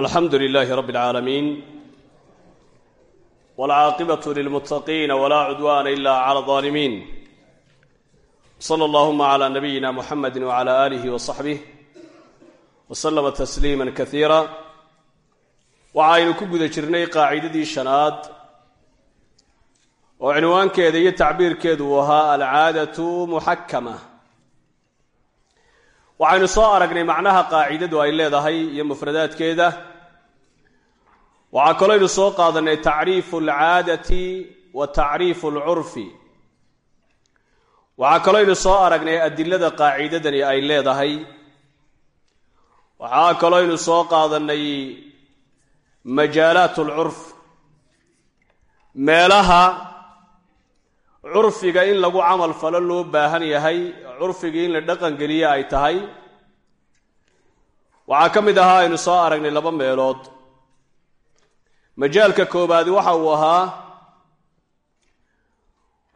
alxamdu lilaahi rabbi اlcaalamiin wاlcaaqibatu lilmuttaqiina walaa cudwaana ila cala اlظaalimiin sala allahuma cla nabiyina muxamedi wcala aalihi wasaxbih waslama tasliima kasiira waxaynu ku guda jirnay qaacidadii shanaad oo cinwaankeeda iyo tacbiirkeedu uu ahaa alcaadatu muxakama waxaynu soo aragnay macnaha qaacidadu ay leedahay iyo mufradaadkeeda. Waxaa kalooynu soo qaadanay tacriifu alcaadati wa tacriifu alcurfi. Waxaa kalooynu soo aragnay adilada qaacidadani ay leedahay. Waxaa kalooynu soo qaadanay majaalaat alcurf. Meelaha curfiga in lagu camal falo loo baahan yahay curfigii in la dhaqan geliya ay tahay. Waxaa ka mid ahaa aynu soo aragnay laba meelood. Majaalka koobaadi waxa uu ahaa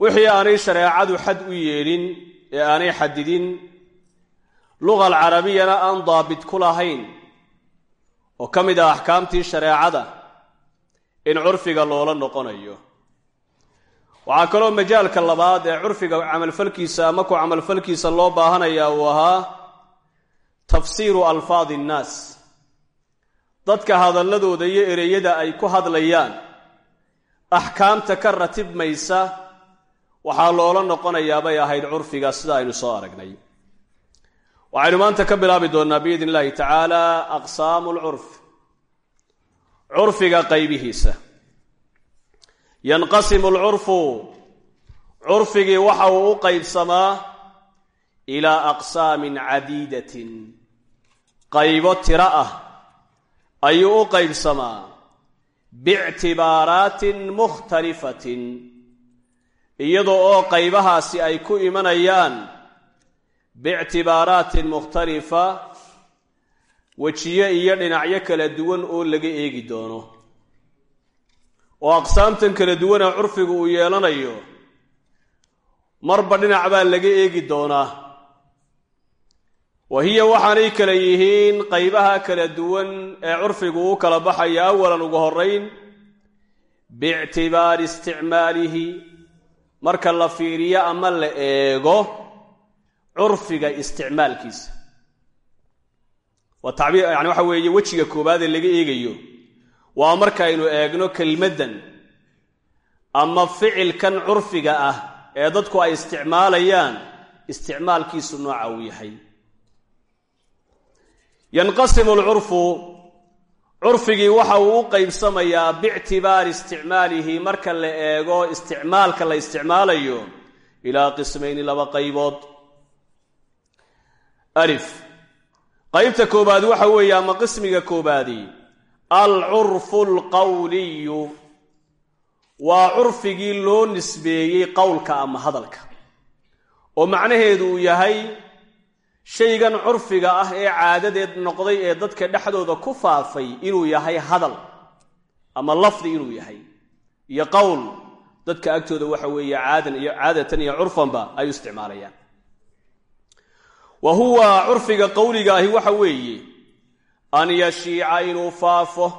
wixii aanay shareecadu xad u yeelin ee aanay xadidin luqa alcarabiyana aan daabit ku lahayn oo ka mid ah axkaamtii shareecada in curfiga loola noqonayo waxaa kaloo majaalka labaad ee curfiga camalfalkiisa ama ku camalfalkiisa loo baahanaya uu ahaa tafsiiru alfaadi innaas dadka hadalladooda iyo ereyada ay ku hadlayaan axkaamta ka ratibmaysa waxaa loola noqonayaa bay ahayd curfiga sida aynu soo aragnay. Waxaynu maanta ka bilaabi doonnaa biidn illahi tacaala aqsaamu lcurf curfiga qaybihiisa yanqasimu alcurfu curfigii waxa uu u qaybsamaa ilaa aqsaamin cadiidatin. Qaybo tiro ah ayuu u qaybsamaa. Biictibaaraatin mukhtalifatin iyadoo oo qaybahaasi ay ku imanayaan biictibaaraatin mukhtalifa wejiyo iyo dhinacyo kala duwan oo laga eegi doono oo aqsaamtan kala duwana curfigu uu yeelanayo marba dhinac baa laga eegi doonaa. Wa hiya waxaanay kala yihiin qaybaha kala duwan ee curfigu u kala baxaya awalan ugu horayn biictibaari isticmaalihi. Marka la fiiriyo ama la eego curfiga isticmaalkiisa. Waa tacbiir yani waxa weeye wejiga koobaadee laga eegayo waa markaynu eegno kelmaddan ama ficilkan curfiga ah ee dadku ay isticmaalayaan isticmaalkiisu nooca uu yahay. Yanqasimu alcurfu curfigii waxa uu u qaybsamayaa biictibaari isticmaalihi marka la eego isticmaalka la isticmaalayo ilaa qismayni laba qaybood. Alif. Qaybta koobaad waxa weeye ama qismiga koobaadi alcurfu alqawliyu waa curfigii loo nisbeeyey qowlka ama hadalka. Oo macnaheedu uu yahay shaygan curfiga ah ee caadadeed noqday ee dadka dhexdooda ku faafay inuu yahay hadal ama lafdi inuu yahay. Iyo qowl dadka agtooda waxa weeye caadan iyo caadatan iyo curfanba ay isticmaalayaan wa huwa curfiga qowliga ahi waxa weeye an yashiica inuu faafo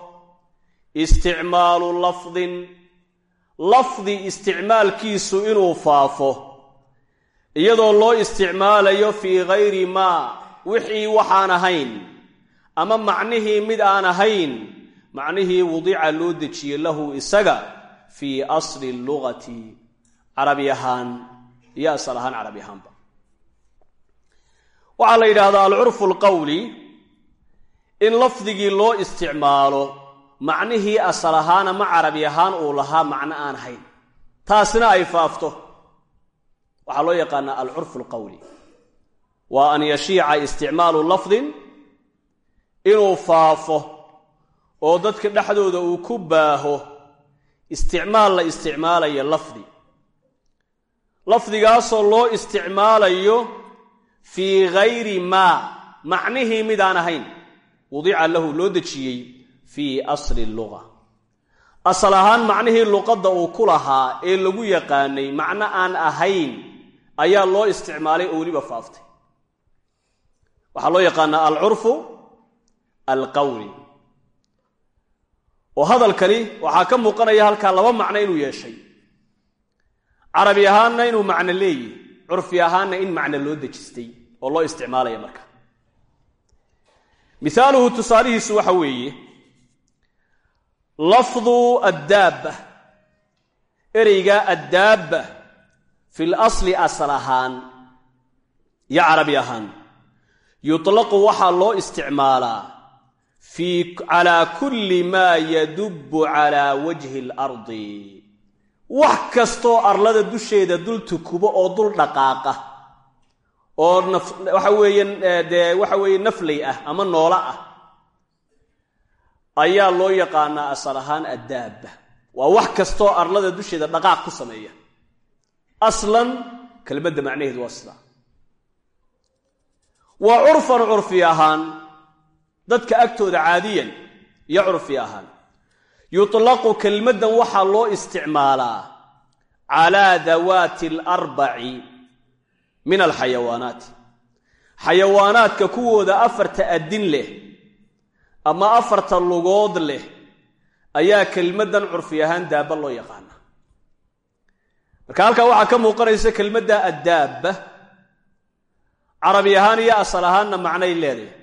isticmaalu lafdin lafdi isticmaalkiisu inuu faafo iyadoo loo isticmaalayo fii gayri maa wixii waxaan ahayn ama macnihii mid aan ahayn macnihii wudica loo dejiyey lahu isaga fii asli lugati carabi ahaan iyo asal la yidhaahdaa alcurfu alqawli in lafdigii loo isticmaalo macnihii asal ahaan ama carabi ahaan uu lahaa macno aan ahayn taasina ay faafto. Waxaa loo yaqaanaa alcurfu alqawli waa an yashiica isticmaalu lafdin inuu faafo oo dadka dhexdooda uu ku baaho isticmaal la isticmaalayo lafdi. Lafdigaasoo loo isticmaalayo fii gayri maa macnihii midaan ahayn wudica lahu loo dejiyey fii asli luga asal ahaan macnihii luqadda uu ku lahaa ee lagu yaqaanay macno aan ahayn ayaa loo isticmaalay oo weliba faaftay. Waxaa loo yaqaanaa alcurfu alqawli. Oo hadalkani waxaa ka muuqanaya halkaa laba macno inuu yeeshay. Carabi ahaanna inuu macno leeyihi curfi ahaanna in macno loo dejistay oo loo isticmaalaya marka mihaaluhu tusaalihiisu waxa weeye lafdu addaabba ereyga addaabba fi lasli asal ahaan iyo carabi ahaan yutlaqu waxaa loo isticmaalaa calaa kulli maa yadubbu calaa wajhi alardi wax kastoo arlada dusheeda dul tukubo oo dul dhaqaaqa oo waxa weeye dee waxa weeye nafley ah ama noolo ah. Ayaa loo yaqaanaa asal ahaan addaabba waa wax kastoo arlada dusheeda dhaqaaq ku sameeya. Aslan kelmadda macnaheedu waa sidaa. Waa curfan curfi ahaan dadka agtooda caadiyan iyo curfi ahaan. Yutlaqu kelmaddan waxaa loo isticmaalaa calaa dawaati alarbaci min alxayawaanaati xayawaanaadka kuwooda afarta adin leh ama afarta lugood leh ayaa kelmaddan curfi ahaan daabba loo yaqaana marka halkaa waxaa ka muuqanaysa kelmadda addaabba. Carabi ahaan iyo asal ahaanna macnay leedahay.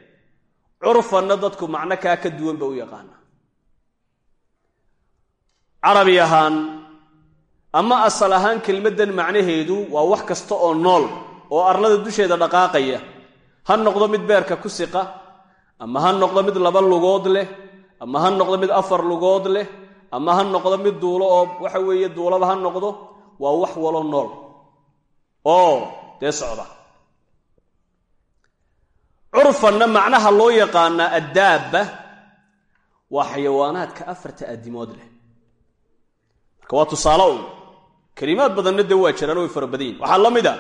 Curfanna dadku macno kaa ka duwan ba u yaqaana carabi ama asal ahaan kelmaddan macnaheedu waa wax kasta oo nool oo arlada dusheeda dhaqaaqaya. Ha noqdo mid beerka ku siqa ama ha noqdo mid laba lugood leh ama ha noqdo mid afar lugood leh ama ha noqdo mid duulo oo waxa weeye duulaba ha noqdo waa wax walo nool. Oo dee socda. Curfanna macnaha loo yaqaanaa addaabba waa xayawaanaadka afarta addimood leh. Marka waa tusaale un kelimaad badanna dee waa jiraan way fara badan yihiin waxaa la mid a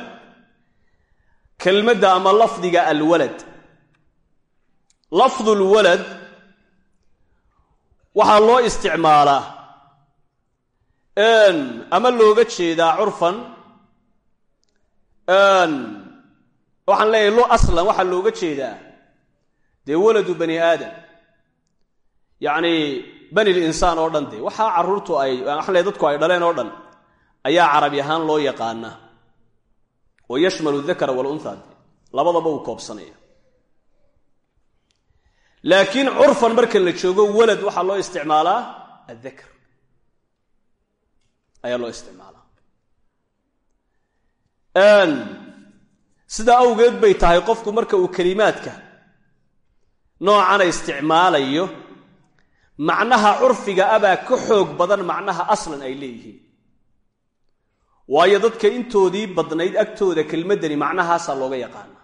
kelmadda ama lafdiga alwalad. Lafdu lwalad waxaa loo isticmaalaa ama looga jeedaa curfan waxaan leeyahay lo aslan waxaa looga jeedaa dee waladu bani aadam. Yacni bani linsaan oo dhan dee waxaa carruurtu ay waxaan leeyahy dadku ay dhaleen oo dhan ayaa carabi ahaan loo yaqaanaa. Oo yashmalu dakara walunha de labadaba uu koobsanaya. Laakiin curfan marka la joogo walad waxaa loo isticmaalaa addakr ayaa loo isticmaalaa. Sidaa awgeed bay tahay qofku marka uu kelimaadka noocana isticmaalayo macnaha curfiga abaa ka xoog badan macnaha aslan ay leeyihiin waayo dadka intoodii badnayd agtooda kelmaddani macnahaasaa looga yaqaana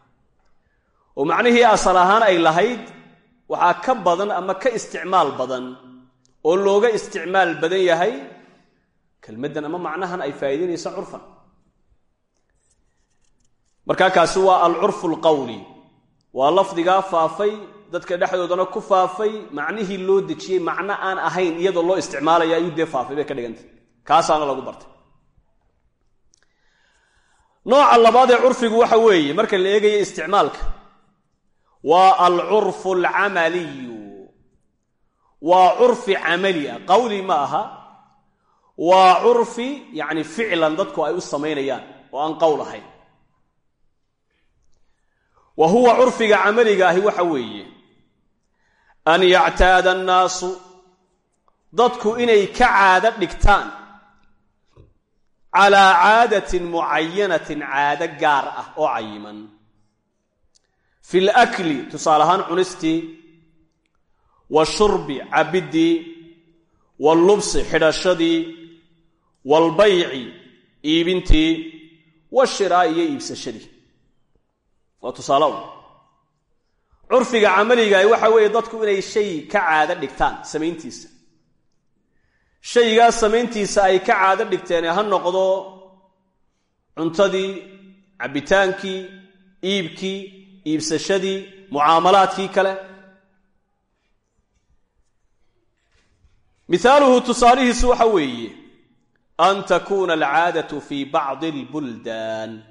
oo macnihii asal ahaan ay lahayd waxaa ka badan ama ka isticmaal badan oo looga isticmaal badan yahay kelmaddan ama macnahan ay faa'iidaynaysa curfan. Markaa kaasi waa alcurfu alqawli waa lafdigaa faafay dadka dhexdoodana ku faafay macnihii loo dejiyey macno aan ahayn iyadoo loo isticmaalaya ayuu dee faafay bay ka dhigantay. Kaasaana lagu bartay nooca labaad ee curfigu waxa weeye marka la eegayo isticmaalka waa alcurfu alcamaliyu. Waa curfi camali ah. Qawli ma aha. Waa curfi yacni ficlan dadku ay u samaynayaan oo aan qowl ahayn. Wa huwa curfiga camaliga ahi waxa weeye an yactaada annaasu dadku inay ka caado dhigtaan calaa caadatin mucayanatin caado gaar ah oo cayiman. Fi lakli tusaale ahaan cunistii washurbi cabiddii wallubsi xidhashadii waalbayci iibintii washiraa'i iyo iibsashadii. Waa tusaale un curfiga camaligaah waxa weeye dadku inay shay ka caado dhigtaan samayntiisa shaygaas samayntiisa ay ka caado dhigteen ha noqdo cuntadii cabbitaankii iibkii iibsashadii mucaamalaadkii kale. Mihaaluhu tusaalihiisu waxa weeye an takuuna alcaadatu fii bacdi albuldaan.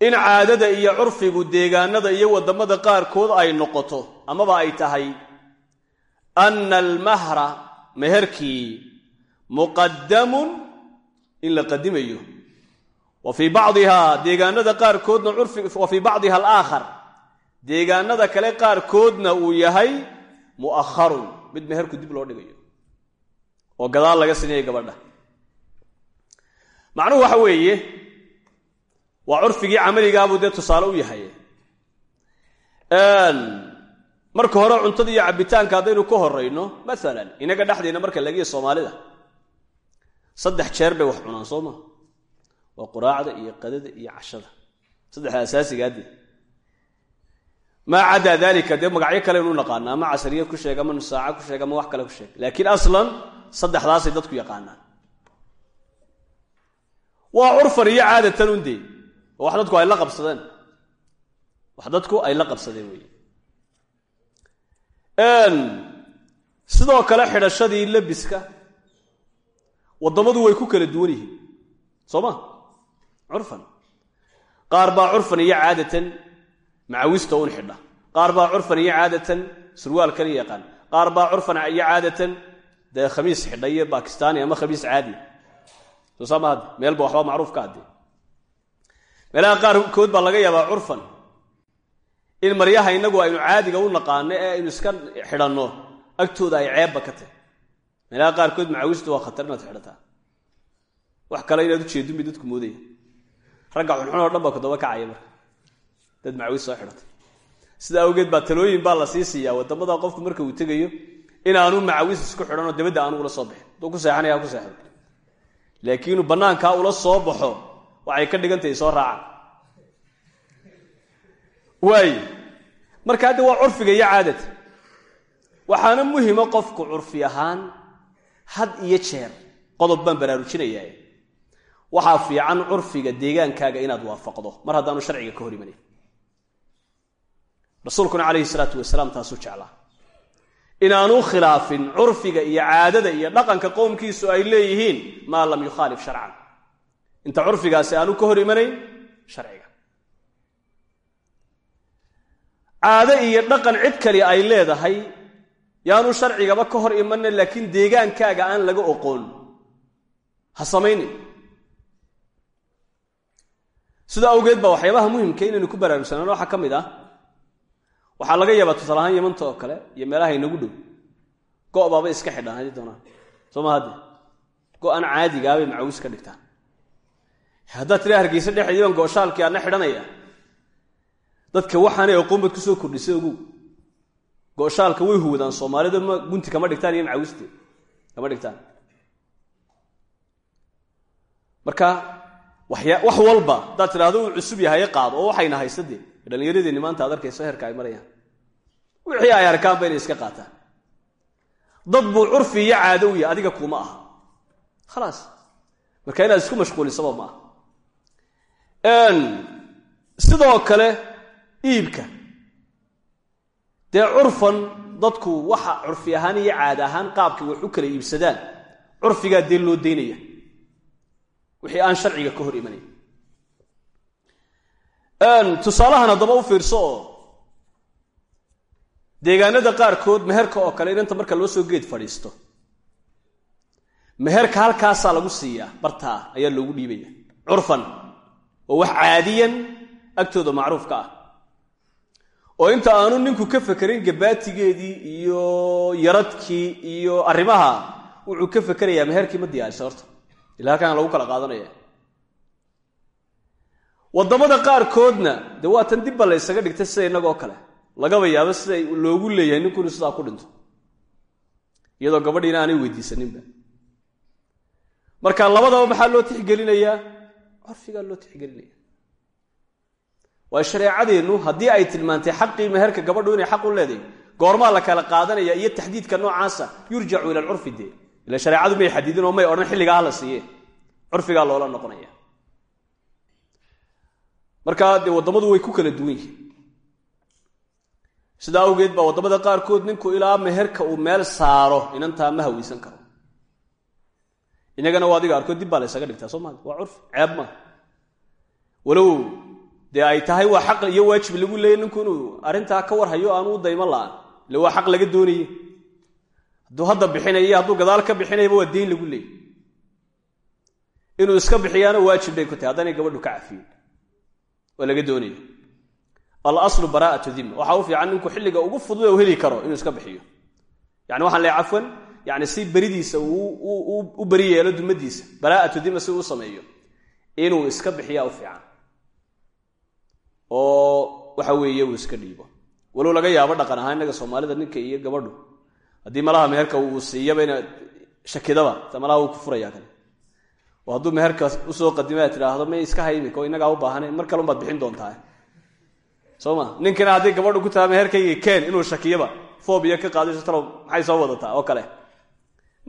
In caadada iyo curfigu deegaanada iyo waddamada qaarkood ay noqoto amaba ay tahay ana almahra meherkii muqadamun in la qadimayo. Wa fii bacdihaa deegaanada qaarkoodna wa fii bacdiha alaakhar deegaanada kale qaarkoodna uu yahay mu'akharun mid meherku dib loo dhigayo oo gadaal laga sinaya gabadha. Macnuhu waxa weeye waa curfigii camaligaabuu dee tusaale u yahay marka hore cuntada iyo cabitaanka haddaynu ka horayno maalan inaga dhexdayna marka lagiya soomaalida. Saddex jeer bay wax cunaan soo maa waa quraacda iyo qadada iyo cashada. Saddexda asaasigaadee maa cadaa dalika dee magacyo kalenu naqaana ama casriyad ku sheeg ama nusaaca ku sheeg ama wax kale ku sheeg. Laakiin aslan saddexdaasay dadku yaqaanaan. Waa curfan iyo caadatan undee wax dadku ay la qabsadeen. Wax dadku ay la qabsadeen wey sidoo kale xidhashadii labiska waddamadu way ku kala duwan yihiin. Soo ma? Curfan. Qaar baa curfan iyo caadatan macawista un xidha. Qaar baa iyo caadatan surwaalkan yaqaan. Qaar baa curfan iyo caadatan dee khamiis xidha iyo bakistaani ama khamiis caadi. Soo saa mahad meelba waxba macruuf ka adde meelaha qaarkood baa laga yaabaa curfan in maryaha inagu aynu caadiga u naqaano ee aynu iska xidhanno agtooda ay ceebba ka tahy meelaha qaarkood macawistu waa khatar inaad xidhataa wax kale inaad ujeedun bay dadku moodaya ragga xunxun oo dhan baa kacaya marka. Dad macawis soo xidhatay sida awgeed baa talooyin baa la sii siiyaa. Wadamada qofku marka uu tegayo inaanu macawis isku xidhanoo dabadda aanu ula soo bixin. Hadduu ku seexanaya ku seexdo laakiin inuu bannaankaa ula soo baxo waxay ka dhigan tahay soo raaca waay marka hadda waa curfiga iyo caadata waxaana muhima qofku curfi ahaan had iyo jeer. Qodob baan baraarujinayaa. Waxaa fiican curfiga deegaankaaga inaad waafaqdo. Mar haddaanu sharciga ka hor imanayn rasuulkuna calayhi salaatu wasalaam taasuu jeclaa. Inaanu khilaafin curfiga iyo caadada iyo dhaqanka qowmkiisu ay leeyihiin maa lam yukhaalif sharcan. Inta curfigaasi aanu ka hor imanayn sharciga caado iyo dhaqan cid kali ay leedahay yaanu sharcigaba ka hor imanna laakiin deegaankaaga aan laga oqoon. Ha samaynin. Sida awgeed baa waxyaabaha muhimka inaynu ku baraarugsanaan waxaa ka mid ah waxaa laga yaabaa tusaale ahaan yamanta oo kale iyo meelaha inagu dhow. Go' baabay iska xidhaan haddii doonaan. Soo ma hadde? Go-an caadigaabay macawis ka dhigtaan. Haddaad tira hargeysa dhexeedii baan aadna xidhanaya dadka waxaanay aqoonbad ku soo kordhisay ogow. Gooshaalka way huwadaan soomaalida ma gunti kama dhigtaan iyo macawiste kama dhigtaan. Marka wax walba haddaad tidhahdo uu cusub yahay qaado oo waxayna haysta dee dhallinyaradeenni maanta ad arkayso herka ay marayaan. Wixii ay arkaanba inay iska qaataan. Dad buu curfi iyo caado u yahay adiga kuma aha. Khalaas. Marka inaad isku mashquulisaba ma aha. Sidoo kale iibka. Dee curfan dadku waxa curfi ahaan iyo caada ahaan qaabkay wax kala iibsadaan. Curfigaa dee loo daynaya wixii aan sharciga ka hor imanayn tusaalahan haddaba u fiirso oo deegaanada qaarkood meherka oo kale inanta marka loo soo geed fadhiisto meherka halkaasaa lagu siiyaa bartaa ayaa loogu dhiibaya curfan oo wax caadiyan agtooda macruufka ah oo inta aanu ninku ka fekerin gabaatigeedii iyo yaradkii iyo arrimaha wuxuu ka fekerayaa meherkii ma diyaarisa horta. Ila halkaan lagu kala qaadanaya. Waddamada qaarkoodna dee waa tan dibba la ysaga dhigtay sida innagoo kale. Lagaba yaabo sida loogu leeyahay ninkunu sidaa ku dhinto. Iyadoo gabadhiina aanay weydiisaninba. Marka labadaba maxaa loo tixgelinayaa? Curfigaa loo tixgelinaya waayo shareecadeennu haddii ay tilmaantay xaqii meherka gabadhu inay xaq u leedahay goormaa la kala qaadanaya iyo taxdiidka noocaasa yurjacu ila alcurfi dee. Ila shareecadu may xadidin oo may odhan xilligaa hala siiyeen curfigaa loola noqonaya. Markaa dee waddamadu way ku kala duwan yihiin. Sidaa awgeed baa waddamada qaarkood ninku ilaa meherka uu meel saaro inantaa ma haweysan karo. Inagana waa adiga arkood dib baa la ysaga dhigtaa soo waa curfi ceeb maa walow dee ay tahay waa xaq iyo waajib lagu leeyay ninku inuu ka warhayo aanu u daymo la'aan ile waa xaq laga doonaye hadduu hadda bixinaya hadduu gadaal ka bixinayaba waa deyn lagu leeyay inuu iska bixiyaana waajib bay ku tahay. Haddaanay gabadhu ka cafiyin waa laga doonaya alaslu baraa'atu dima waxaa u fiican ninku xilliga ugu fudud u heli karo inuu iska bixiyo. Yani waxaan leeay cafwan yani si beridiisa u beri yeelo dumadiisa baraa'atu dima si uu sameeyo. Inuu iska bixiyaa u fiican oo waxa weeye uu iska dhiibo. Walow laga yaabo dhaqan ahaan innaga soomaalida ninka iyo gabadhu. Haddii malaha meherka uu siiyaba ina shakidaba ta malaha uu ku furaya kale oo hadduu meherka u soo qadima tidhaahdo may iska hay imika oo inagaa u baahan mar kale unbaad bixin doontaa soo ma? Ninkina hadday gabadhu ku taha meherkayga keen inuu shakiyaba fobia ka qaadayso talow maxay soo wadataa oo kale.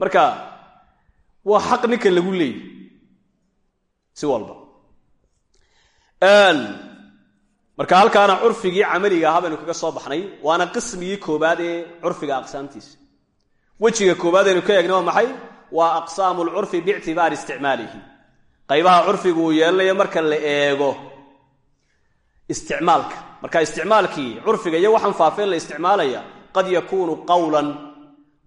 Marka waa xaq ninka lagu leeyay si walba marka halkaana curfigii camaliga ahaa baynu kaga soo baxnay waana qismigii koobaad ee curfiga aqsaamtiisa wejiga koobaad aynu ka eegna waa maxay? Waa aqsaamu lcurfi biictibaari isticmaalihi. Qaybaha curfigu uu yeelanayo marka la eego isticmaalka. Marka isticmaalkii curfiga iyo waxaan faafeen la isticmaalaya qad yakuunu qawlan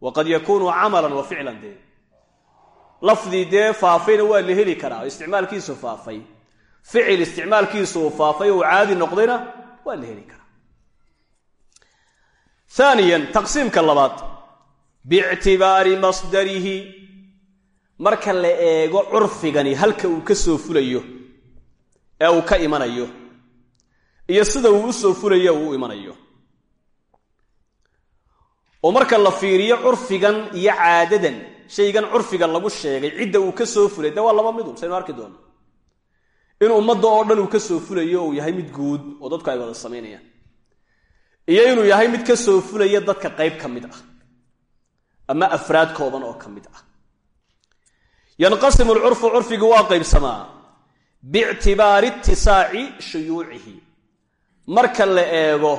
wa qad yakuunu camalan wa ficlan dee. Lafdii dee faafayna waa la heli karaa isticmaalkiisu faafay ficil isticmaalkiisu uu faafay uu caadi noqdayna waa la heli karaa. Aaniyan taqsiimka labaad. Biictibaari masdarihi. Marka la eego curfigani halka uu ka soo fulayo ee uu ka imanayo iyo sida uu u soo fulayo uu u imanayo. Oo marka la fiiriyo curfigan iyo caadadan shaygan curfigan lagu sheegay cidda uu ka soo fulay dee waa laba midun saynu arki doono in ummadda oo dhan uu ka soo fulayo uu yahay mid guud oo dadku ay wada samaynayaan iyo inuu yahay mid ka soo fulaya dadka qayb ka mid ah. Ama afraad kooban oo ka mid ah. Yanqasimu alcurfu curfigu waa qaybsamaa. Biictibaari itisaaci shuyuucihi. Marka la eego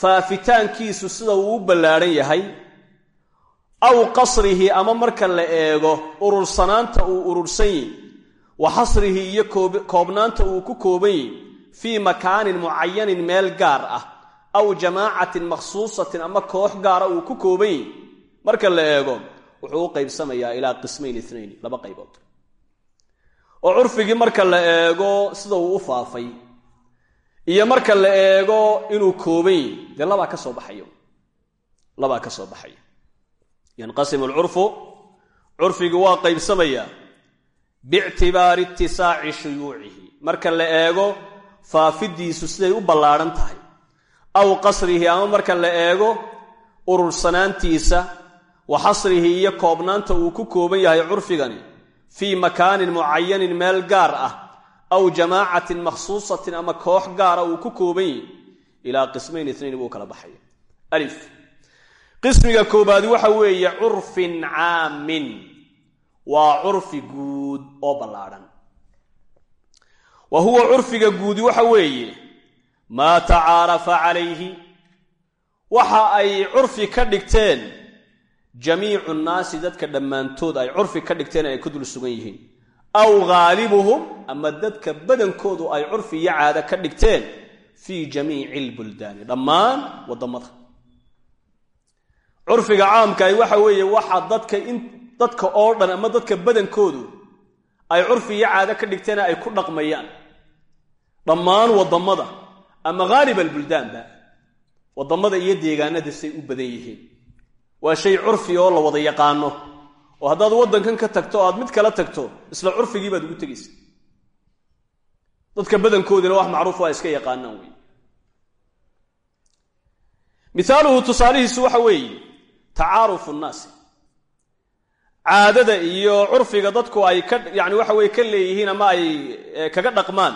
faafitaankiisu sida uu u ballaadhan yahay aw qasrihi ama marka la eego urursanaanta uu urursan yihi wa xasrihi iyo koobnaanta uu ku kooban yihi fii makaanin mucayanin meel gaar ah aw jamaacatin makhsuusatin ama koox gaara uu ku kooban yihi marka la eego wuxuu u qaybsamayaa ilaa qismayn inayn laba qaybood. Oo curfigii marka la eego sida uu u faafay iyo marka la eego inuu kooban yihi dee labaa ka soo baxayo. Labaa ka soo baxaya yanqasimu alcurfu curfigi waa qaybsamayaa biictibaari itisaaci shuyuucihi. Marka la eego faafidiisu siday u ballaadhan tahay. Aw qasrihi ama marka la eego urursanaantiisa wa xasrihi iyo koobnaanta uu ku kooban yahay curfigani fii makaanin mucayanin meel gaar ah aw jamaacatin makhsuusatin ama koox gaara uu ku kooban yihi ilaa qismayn inayn buu kala baxaya. Qismiga koobaad waxa weeye curfin caamin waa curfi guud oo ballaadhan wa huwa curfiga guudi waxa weeye maa tacaarafa calayhi. Waxa ay curfi ka dhigteen jamiicu nnaasi dadka dhammaantood ay curfi ka dhigteen ay ku dul sugan yihiin. Aw ghaalibuhum ama dadka badankoodu ay curfi iyo caado ka dhigteen fii jamiici lbuldaani dhammaan waddamada curfiga caamkahi waxa weeye waxa dadka in dadka oo dhan ama dadka badankoodu ay curfi iyo caado ka dhigteena ay ku dhaqmayaan. Dhammaan waddamada ama haalib albuldaanba waddamada iyo deegaanada say u badan yihiin. Waa shay curfi oo la wada yaqaano oo haddaad waddankan ka tagto o aad mid kala tagto isla curfigii baad ugu tegaysa dadka badankoodina wax macruuf waa iska yaqaanaan wey mihaaluhu tusaalihiisu waxa weeye tacaarufu nnaasi caadada iyo curfiga dadku ay ka yani waxa weye ka leeyihiin ama ay kaga dhaqmaan.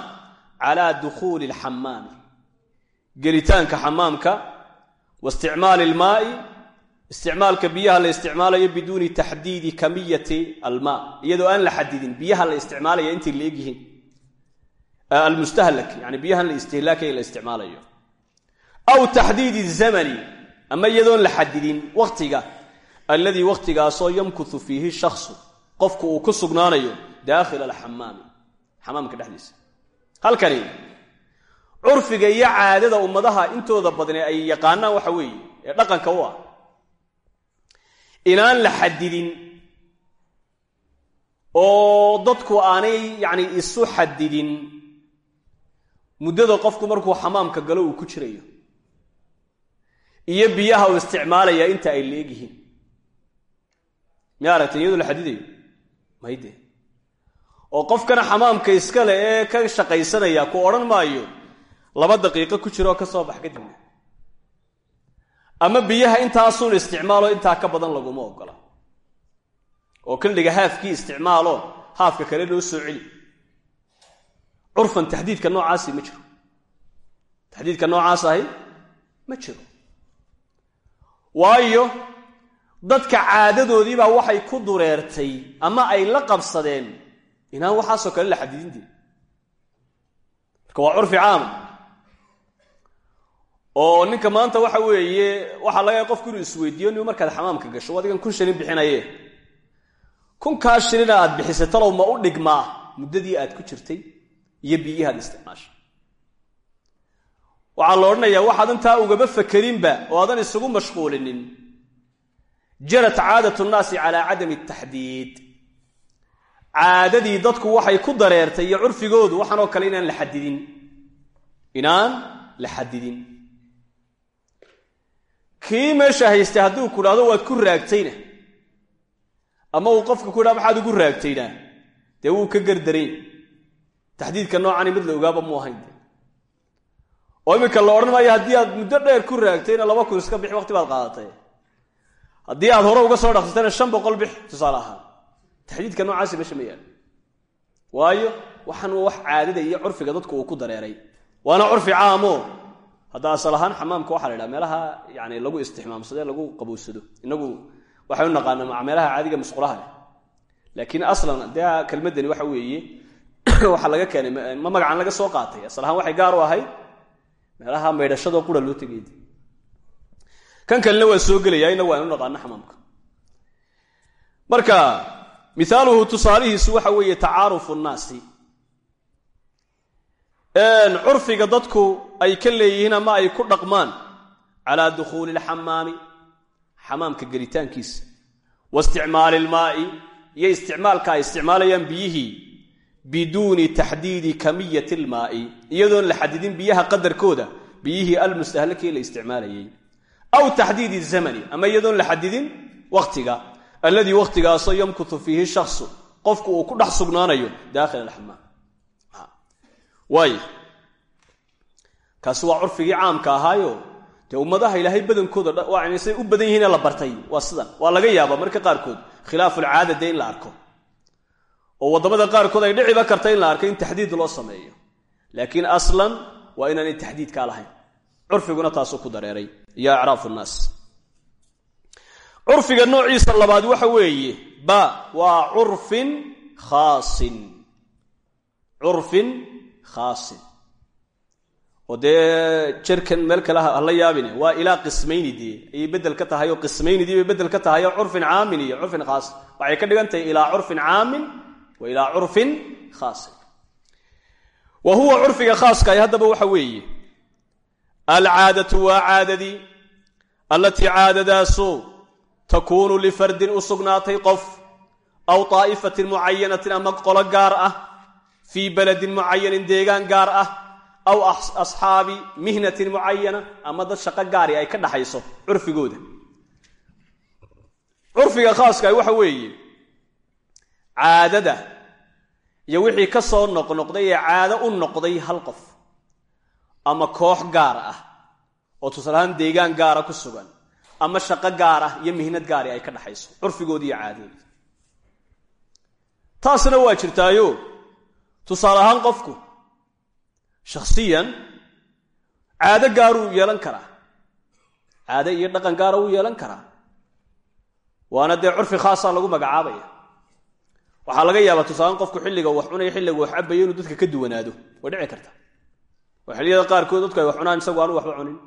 Calaa dukhuuli alxamaami gelitaanka xamaamka wa isticmaali ilmaa'i isticmaalka biyaha la isticmaalayo biduuni taxdiidi kamiyati almaa iyadoo aan la xadidin biyaha la isticmaalaya intay la egyihiin. Almustahlak yani biyahan la istihlaakaya la isticmaalayo. Aw taxdiidi zamani ama iyadoon la xadidin waktiga alladii wakhtigaasoo yamkuthu fiihi shaksu qofku uu ku sugnaanayo daakhila alxamaami xamaamka dhexdiisa. Halkani curfiga iyo caadada ummadaha intooda badne ay yaqaanaan waxa weeye ee dhaqanka u ah inaan la xadidin oo dadku aanay yacni isu xadidin muddada qofku markuu xamaamka galo uu ku jirayo iyo biyaha uu isticmaalaya inta ay leegyihiin miya aragtay iyadoo la xadidayo mayde oo qofkana xamaamka iskale ee ka shaqaysanaya ku odhan maayo laba daqiiqo ku jiroo ka soo bax kadibna ama biyaha intaasuun isticmaalo intaa ka badan laguma ogola. Oo kildhiga haafkii isticmaalo haafka kale loo soo celi. Curfan taxdiidka noocaasi ma jiro. Taxdiidka noocaas ahi ma jiro. Waayo dadka caadadoodiibaa waxay ku dureertay ama ay la qabsadeen. Inaan waxaasoo kale la xadidinti marka waa curfi caama oo ninka maanta waxa weeye waxaa laga yaay qofku inuu isweydiiyo nin markaad xamaamka gasho adigan kun shilin bixinaye kunkaa shilina aad bixisay talow ma u dhigmaa muddadii aad ku jirtay iyo biyihii aad isticmaashay. Waxaa la odhanayaa waxaad intaa ugaba fakerinba oo aadan isugu mashquulinin jarat caadat nnaasi calaa cadami taxdiid. Caadadii dadku waxay ku dareertay iyo curfigoodu waxaanoo kale inaan la xadidin. Inaan la xadidin. Kii meesha haystay hadduu ku dhahdo waad ku raagtayna. Ama uu qofka ku yidhahdo maxaad ugu raagtayna. Dee wuu ka gardarayn taxdiidka noocani mid la ogaaba mu ahayn oo iminka la odhan maayo haddii aad muddo dheer ku raagtayna laba kun iska bixi waqti baad qaadatay haddii aad hore uga soo dhaqsatayna shan boqol bix tusaale ahaan. Taxdiidka noocaasi ma yaalo waayo waxaan wax caadada iyo curfiga dadku uu ku dareeray. Waana curfi caamo hadda asal ahaan xamaamka waxa la ydhaha meelaha yani lagu istixmaamsado lagu qabowsado inagu waxay u naqaanaa meelaha caadiga musqulaha leh. Laakiin aslan dee kelmadani waxa weeye waxaa laga keenay ma magacan laga soo qaatay. Asal ahaan waxay gaar u ahayd meelaha maydhashadoo qura loo tegayda kan kalena waa soo gelaya inagu aynu naqaano xamaamka. Marka mihaaluhu tusaalihiisu waxa weeye tacaarufu nnaasi. Curfiga dadku ay ka leeyihiin ama ay ku dhaqmaan calaa dukhuuli alxamaami xamaamka gelitaankiisa wa isticmaali ilmaa'i iyo isticmaalka ay isticmaalayaan biyihii biduuni taxdiidi kamiyati ilmaa'i iyadoon la xadidin biyaha qadarkooda biyihii almustahlakii la isticmaalayay aw taxdiidi zamani ama iyadoon la xadidin wakhtiga alladii wakhtigaasoo yamkutu fiihi shaksu qofku uu ku dhex sugnaanayo daakhil alxamaam waayo kaasi waa curfigii caamka ahaayo dee ummadaha ilaahay badankooda say u badan yihiinee la bartay waa sidan waa laga yaabaa marka qaarkood khilaafulcaada dee in la arko oo waddamada qaarkood ay dhiciba karta in la arko in taxdiid loo sameeyo laakiin aslan waa inaanay taxdiidkaa lahayn curfiguna taasuu ku dareeray iyo acraafu nnaas. Curfiga noociisa labaad waxa weeye ba waa curfin khaasin. Curfin khaasin. Oo dee jerkan meel kale hala yaabine waa ilaa qismayni dee. Ayay bedel ka tahay oo qismaynidii bay bedel ka tahay oo curfin caamin iyo curfin khaasin. Waxay ka dhigan tahay ilaa curfin caamin wa ilaa curfin khaasin. Wa huwa curfiga khaaskaay haddaba waxa weeye alcaadatu waa caadadii allatii caadadaasu takuunu lifardin u sugnaatay qof aw daa'ifatin mucayanatin ama qolo gaar ah fii beledin mucayanin deegaan gaar ah aw asxaabi mihnatin mucayana ama dad shaqo gaari ay ka dhaxayso curfigooda curfiga khaaska waxa weeye caadada iyo wixii ka soo noqnoqday ee caado u noqday hal qof ama koox gaar ah oo tusaalahaan deegaan gaara ku sugan ama shaqo gaar ah iyo mihnad gaari ay ka dhaxayso curfigooda iyo caadadooda taasna waa jirtaayo tusaale ahaan qofku shakhsiyan caado gaaruu yeelan karaa caado iyo dhaqan gaara wuu yeelan karaa waana dee curfi khaasaa lagu magacaabaya. Waxaa laga yaabaa tusaalaan qofku xilliga wax cunaya xilliga wax cabayo inuu dadka ka duwanaado way dhici karta oo xilliyada qaarkood dadku ay wax cunaan isagu aanu waxba cunin.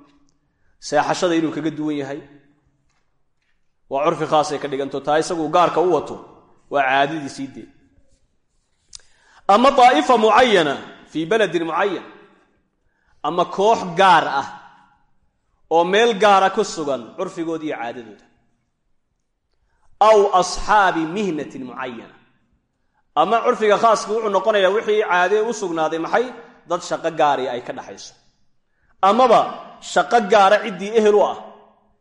Seexashada inuu kaga duwan yahay. Waa curfi khaasay ka dhiganto taa isagu gaarka u wato waa caadadiisii dee. Ama daa'ifa mucayana fii beledin mucayan ama koox gaar ah oo meel gaara ku sugan curfigooda iyo caadadooda. Aw asxaabi mihnatin mucayana ama curfiga khaaski wuxuu noqonayaa wixii caadee u sugnaaday maxay dad shaqo gaari ay ka dhaxayso. Amaba shaqo gaara ciddii ehel u ah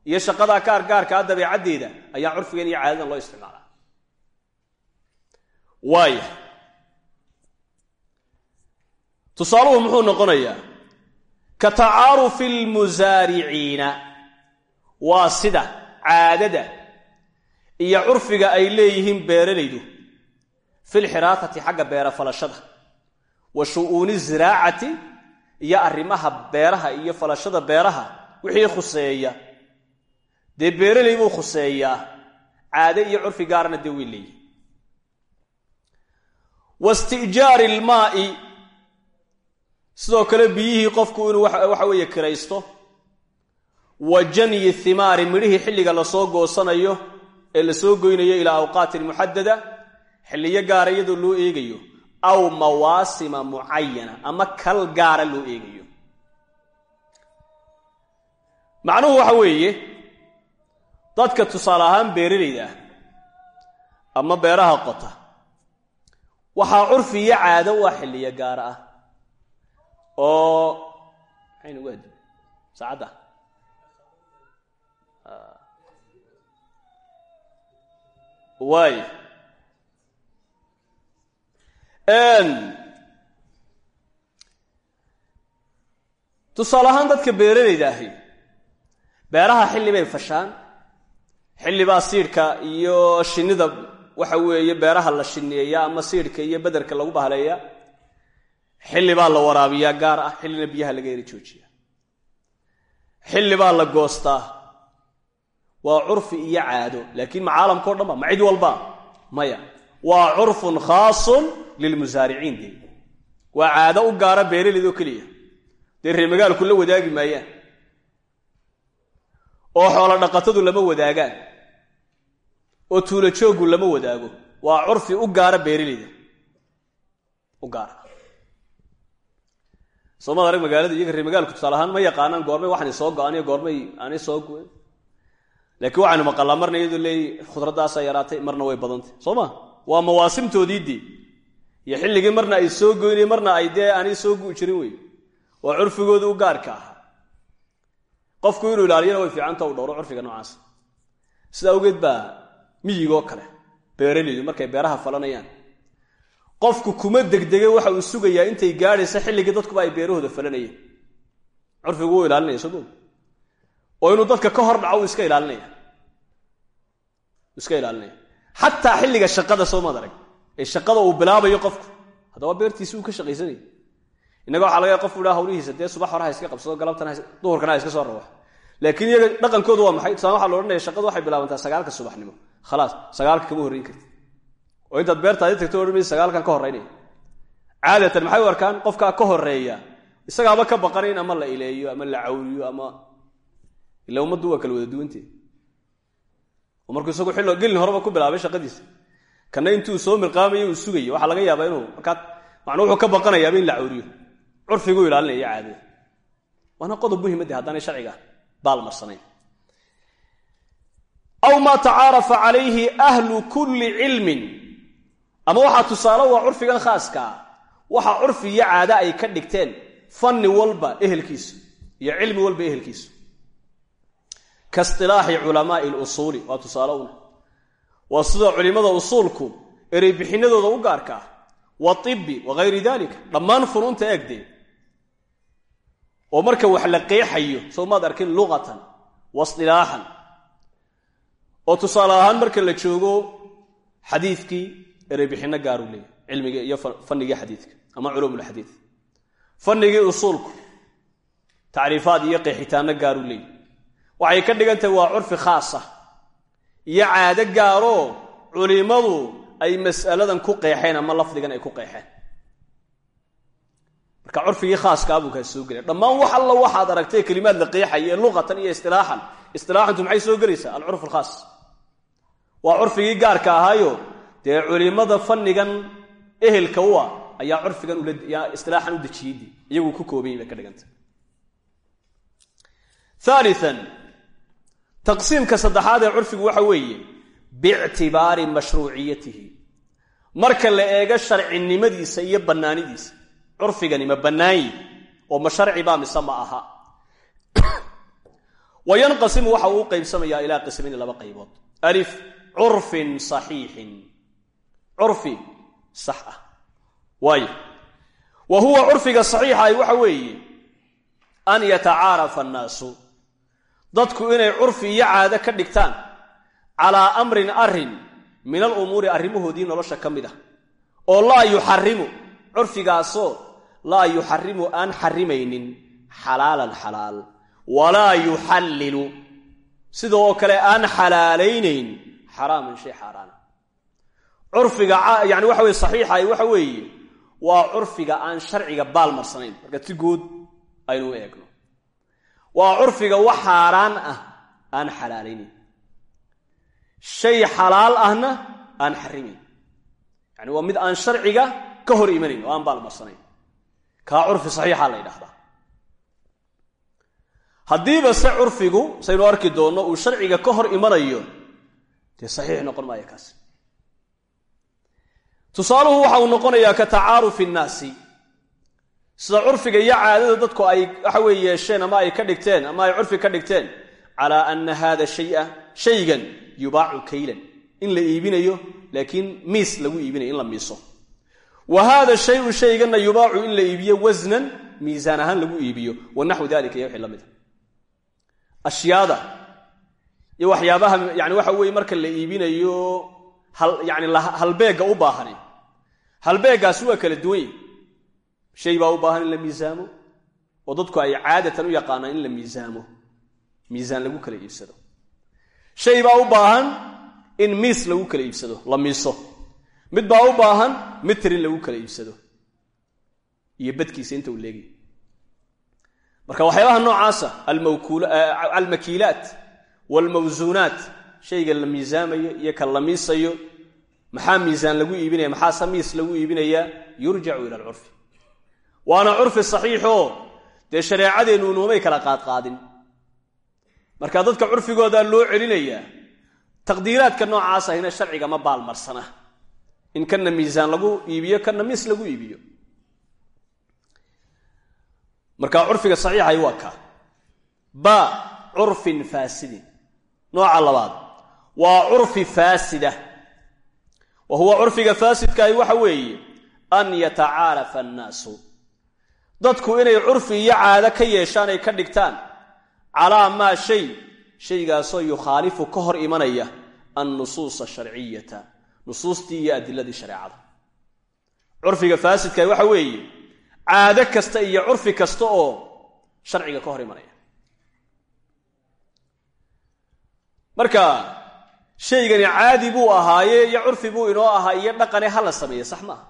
iyo shaqadaa gaargaarkaa dabeecaddeeda ayaa curfigan iyo caadadan loo isticmaalaa. Waaya tusaaluhu muxuu noqonayaa ka tacaarufi almusaariciina waa sida caadada iyo curfiga ay leeyihiin beeralaydu fi lxiraasati xagga beera falashada wa shu'uuni ziraacati iyo arrimaha beeraha iyo falashada beeraha wixii khuseeya. Dee beeraley buu khuseeyaa caade iyo curfi gaarana dee way leeyihiin wasti'jaari ilmaa'i sidoo kale biyihii qofku inuu waxa weeye kiraysto. Wa janyi thimaari midhihii xilliga la soo goosanayo ee la soo goynayo ilaa awqaatin muxadada xilliyo gaara iyadoo loo eegayo aw mawaasima mucayana ama kal gaara loo eegayo. Macnuhu waxa weeye dadka tusaale ahaan beeralayda ah ama beeraha qota waxaa curfi iyo caado u ah xilliyo gaara ah oo maxaynu ugu haddi saacadda? Waay tusaale ahaan dadka beeralayda ahi beeraha xilli bay fashaan xillibaa siidhka iyo shinnida waxa weeye beeraha la shineeya ama siidhka iyo bederka lagu bahaleeya xilli baa la waraabiyaa gaar ah xillina biyaha laga yari joojiya xilli baa la goostaa. Waa curfi iyo caado laakiin ma caalamkao dhan ba ma cid walba maya. Waa curfun khaasun lilmusaariciin dee waa caado u gaara beeraleed oo keliya dee ree magaalku la wadaagi maayaan oo xoolo dhaqatadu lama wadaagaan oo tuulo jooggu lama wadaago waa curfi u gaara beeraleyda u gaara soomad arag magaalada iyaga ree magaalku tusaale ahaan ma yaqaanaan goormay waxani soo go-an iyo goormay aanay soo go-en laakiin waxaynu maqalaa marna iyadoo leey khudradaasaa yaraatay marna way badantay soo ma waa mawaasimtoodii iyo xilligii marna ay soo goynay marna ay dee aanay soo gu jirin wey waa curfigooda u gaarka ahaa qofku inuu ilaaliyana way fiicanta u dhowro curfiga noocaas. Sida awgeed baa miyigoo kale beeraleydu markay beeraha falanayaan qofku kuma degdege waxa uu sugayaa intay gaadhaysa xilligii dadkuba ay beerahooda falanayeen. Curfigu wuu ilaalinaya soo oo inuu dadka ka hor dhaco uu iska ilaalinaya. Iska ilaalinaya. Xataa xilliga shaqada soo maad ee shaqada uu bilaabayo qofku. Haddaba beertiisi uu ka shaqaysanaya innaga waxa laga qofku idhaha hawlihiisa dee subax hore iska qabsado galabtana duhurkana iska soo rawax laakiin iyaga dhaqankoodu waa maxay? Tusaale waxa la shaqadu waxay bilaabantaa sagaalka subaxnimo. Khalaas sagaalka kama horreyn karti oo intaad beertaadi tagto odhan sagaalkan ka horraynaya caadatan maxay u arkaan? Qofkaa ka horreeya isagaaba ka baqanay in ama la ileeyo ama la cawriyo ama ila ummaddu waa kala wada duwanteed. Oo markuu isagu xillo gelin horeba ku bilaabay shaqadiisa kana intuu soo mirqaamayo uu sugayo waxaa laga yaabaa inuu markaa macnuu wuxuu ka baqanayaaba in la cawriyo. Curfiguu ilaalinaya caadada waana qodob muhimade haddaanay sharciga baalmarsanayn aw maa tacaarafa calayhi ahlu kulli cilmin. Ama waxaa tusaale waa curfigan khaaskaa waxa curfi iyo caado ay ka dhigteen fanni walba ehelkiisu iyo cilmi walba ehelkiisu. Ka istilaaxi culamaai lusuuli waa tusaale una waa sida culimmada usuulku ereybixinadooda u gaarka ah. Waibbi wagayri dalika dhammaan funuunta eegdee oo marka wax la qeexayo soo maad arkin luqatan wa istilaaxan oo tusaale ahaan marka la joogo xadiidkii ereybixinno gaaru leeyahy cilmigii iyo fanigii xadiidka ama culuumulxadiid fanigii usuulku tacriifaad iyo qeexitaanno gaaru leeyahy waxay ka dhigan tahay waa curfi khaasa iyo caado gaaroo culimmadu ay mas'aladan ku qeexeen ama lafdigan ay ku qeexeen. Marka curfigii khaaska buu kaas soo gelaya dhammaan wax alla waxaad aragtay kelimaad la qeexaya ee luqatan iyo istilaaxan. Istilaaxantu maxay soo gelaysaa? Alcurf alkhaas waa curfigii gaarka ahaayo dee culimmada fannigan ehelka u ah ayaa curfigan istilaaxan u dejiyeydi iyagu ku kooban yahi bay ka dhiganta taqsiimka saddexaad ee curfigu waxa weeye biictibaari mashruuciyatihi. Marka la eego sharcinimadiisa iyo bannaanidiisa curfigani ma bannaanyi oo ma sharci baa mise ma aha. Wa yanqasimu waxa uu qaybsamayaa ilaa qismayni laba qaybood. Alif curfin saxiixin. Curfi sax ah. Waayo wa huwa curfiga saxiixahi waxa weeye an yatacaarafa annaasu dadku inay curfi iyo caado ka dhigtaan calaa amrin arrin min alumuuri arrimahoodii nolosha ka mid ah oo laa yuxarimu curfigaasoo laa yuxarimu aan xarimaynin xalaalan xalaal walaa yuxallilu sidoo kale aan xalaalaynayn xaraaman shay xaaraana. Curfiga yani waxa weye saxiixahi waxa weeye waa curfiga aan sharciga baal marsanayn. Marka si guud aynu u eegno waa curfiga wax xaaraan ah aan xalaalaynayn shay xalaal ahna aan xarimayn yani waa mid aan sharciga ka hor imanayn oo aan baal marsanayn. Kaa curfi saxiixa la ydhahdaa haddiiba se curfigu saynu arki doonno uu sharciga ka hor imanayo dee saxiix noqon maayo kaas tusaaluhu waxa uu noqonayaa ka tacaarufi innaasi sida curfiga iyo caadada dadku ay waxa weye yeesheen ama ay ka dhigteen ama ay curfi ka dhigteen calaa ana hada shaya shaygan yubaacu kaylan. In la iibinayo laakiin miis lagu iibinayo in la miiso. Wa haada shayu shayganna yubaacu in la iibiyo wasnan miisaan ahaan lagu iibiyo. Wa naxwu dalika iyo wixii la mida ashyaada iyo waxyaabaha yani waxa weeye marka la iibinayo yani halbeegga u baahani halbeeggaasi waa kala duwan. yahi shay baa u baahan in la miisaamo? Oo dadku ay caadatan u yaqaanaan in la miisaamo. Miisaan lagu kala iibsado. Shay baa u baahan in miis lagu kala iibsado la miiso. Mid baa u baahan mitr in lagu kala iibsado. Iyo badkiisa inta uu leegay. Marka waxyaabaha noocaasa almakiilaat waalmawsuunaat shayga la miisaamayo iyo ka la miisayo maxaa miisaan lagu iibinaya maxaase miis lagu iibinayaa yurjacu ila alcurfi waana curfi saxiixoo dee shareecadeennu inuumay kala qaadqaadin. Marka dadka curfigoodaa loo celinayaa taqdiiraadka noocaas ahina sharciga ma baalmarsana in kana miisaan lagu iibiyo kana miis lagu iibiyo. Marka curfiga saxiixay waa kaa ba curfin faasidin nooca labaad. Waa curfi faasida. Wa huwa curfiga faasidkaahi waxa weeye an yatacaarafa annaasu dadku inay curfi iyo caado ka yeeshaan ay ka dhigtaan. Calaa maa shay shaygaasoo yukhaalifu ka hor imanaya annusuusa sharciyata nusuustii iyo adiladii shareecada. Curfiga faasidkaahi waxa weeye caado kasta iyo curfi kasta oo sharciga ka hor imanaya. Marka shaygani caadi buu ahaaye iyo curfi buu inoo ahaa iyo dhaqane ha la sameeye sax maaha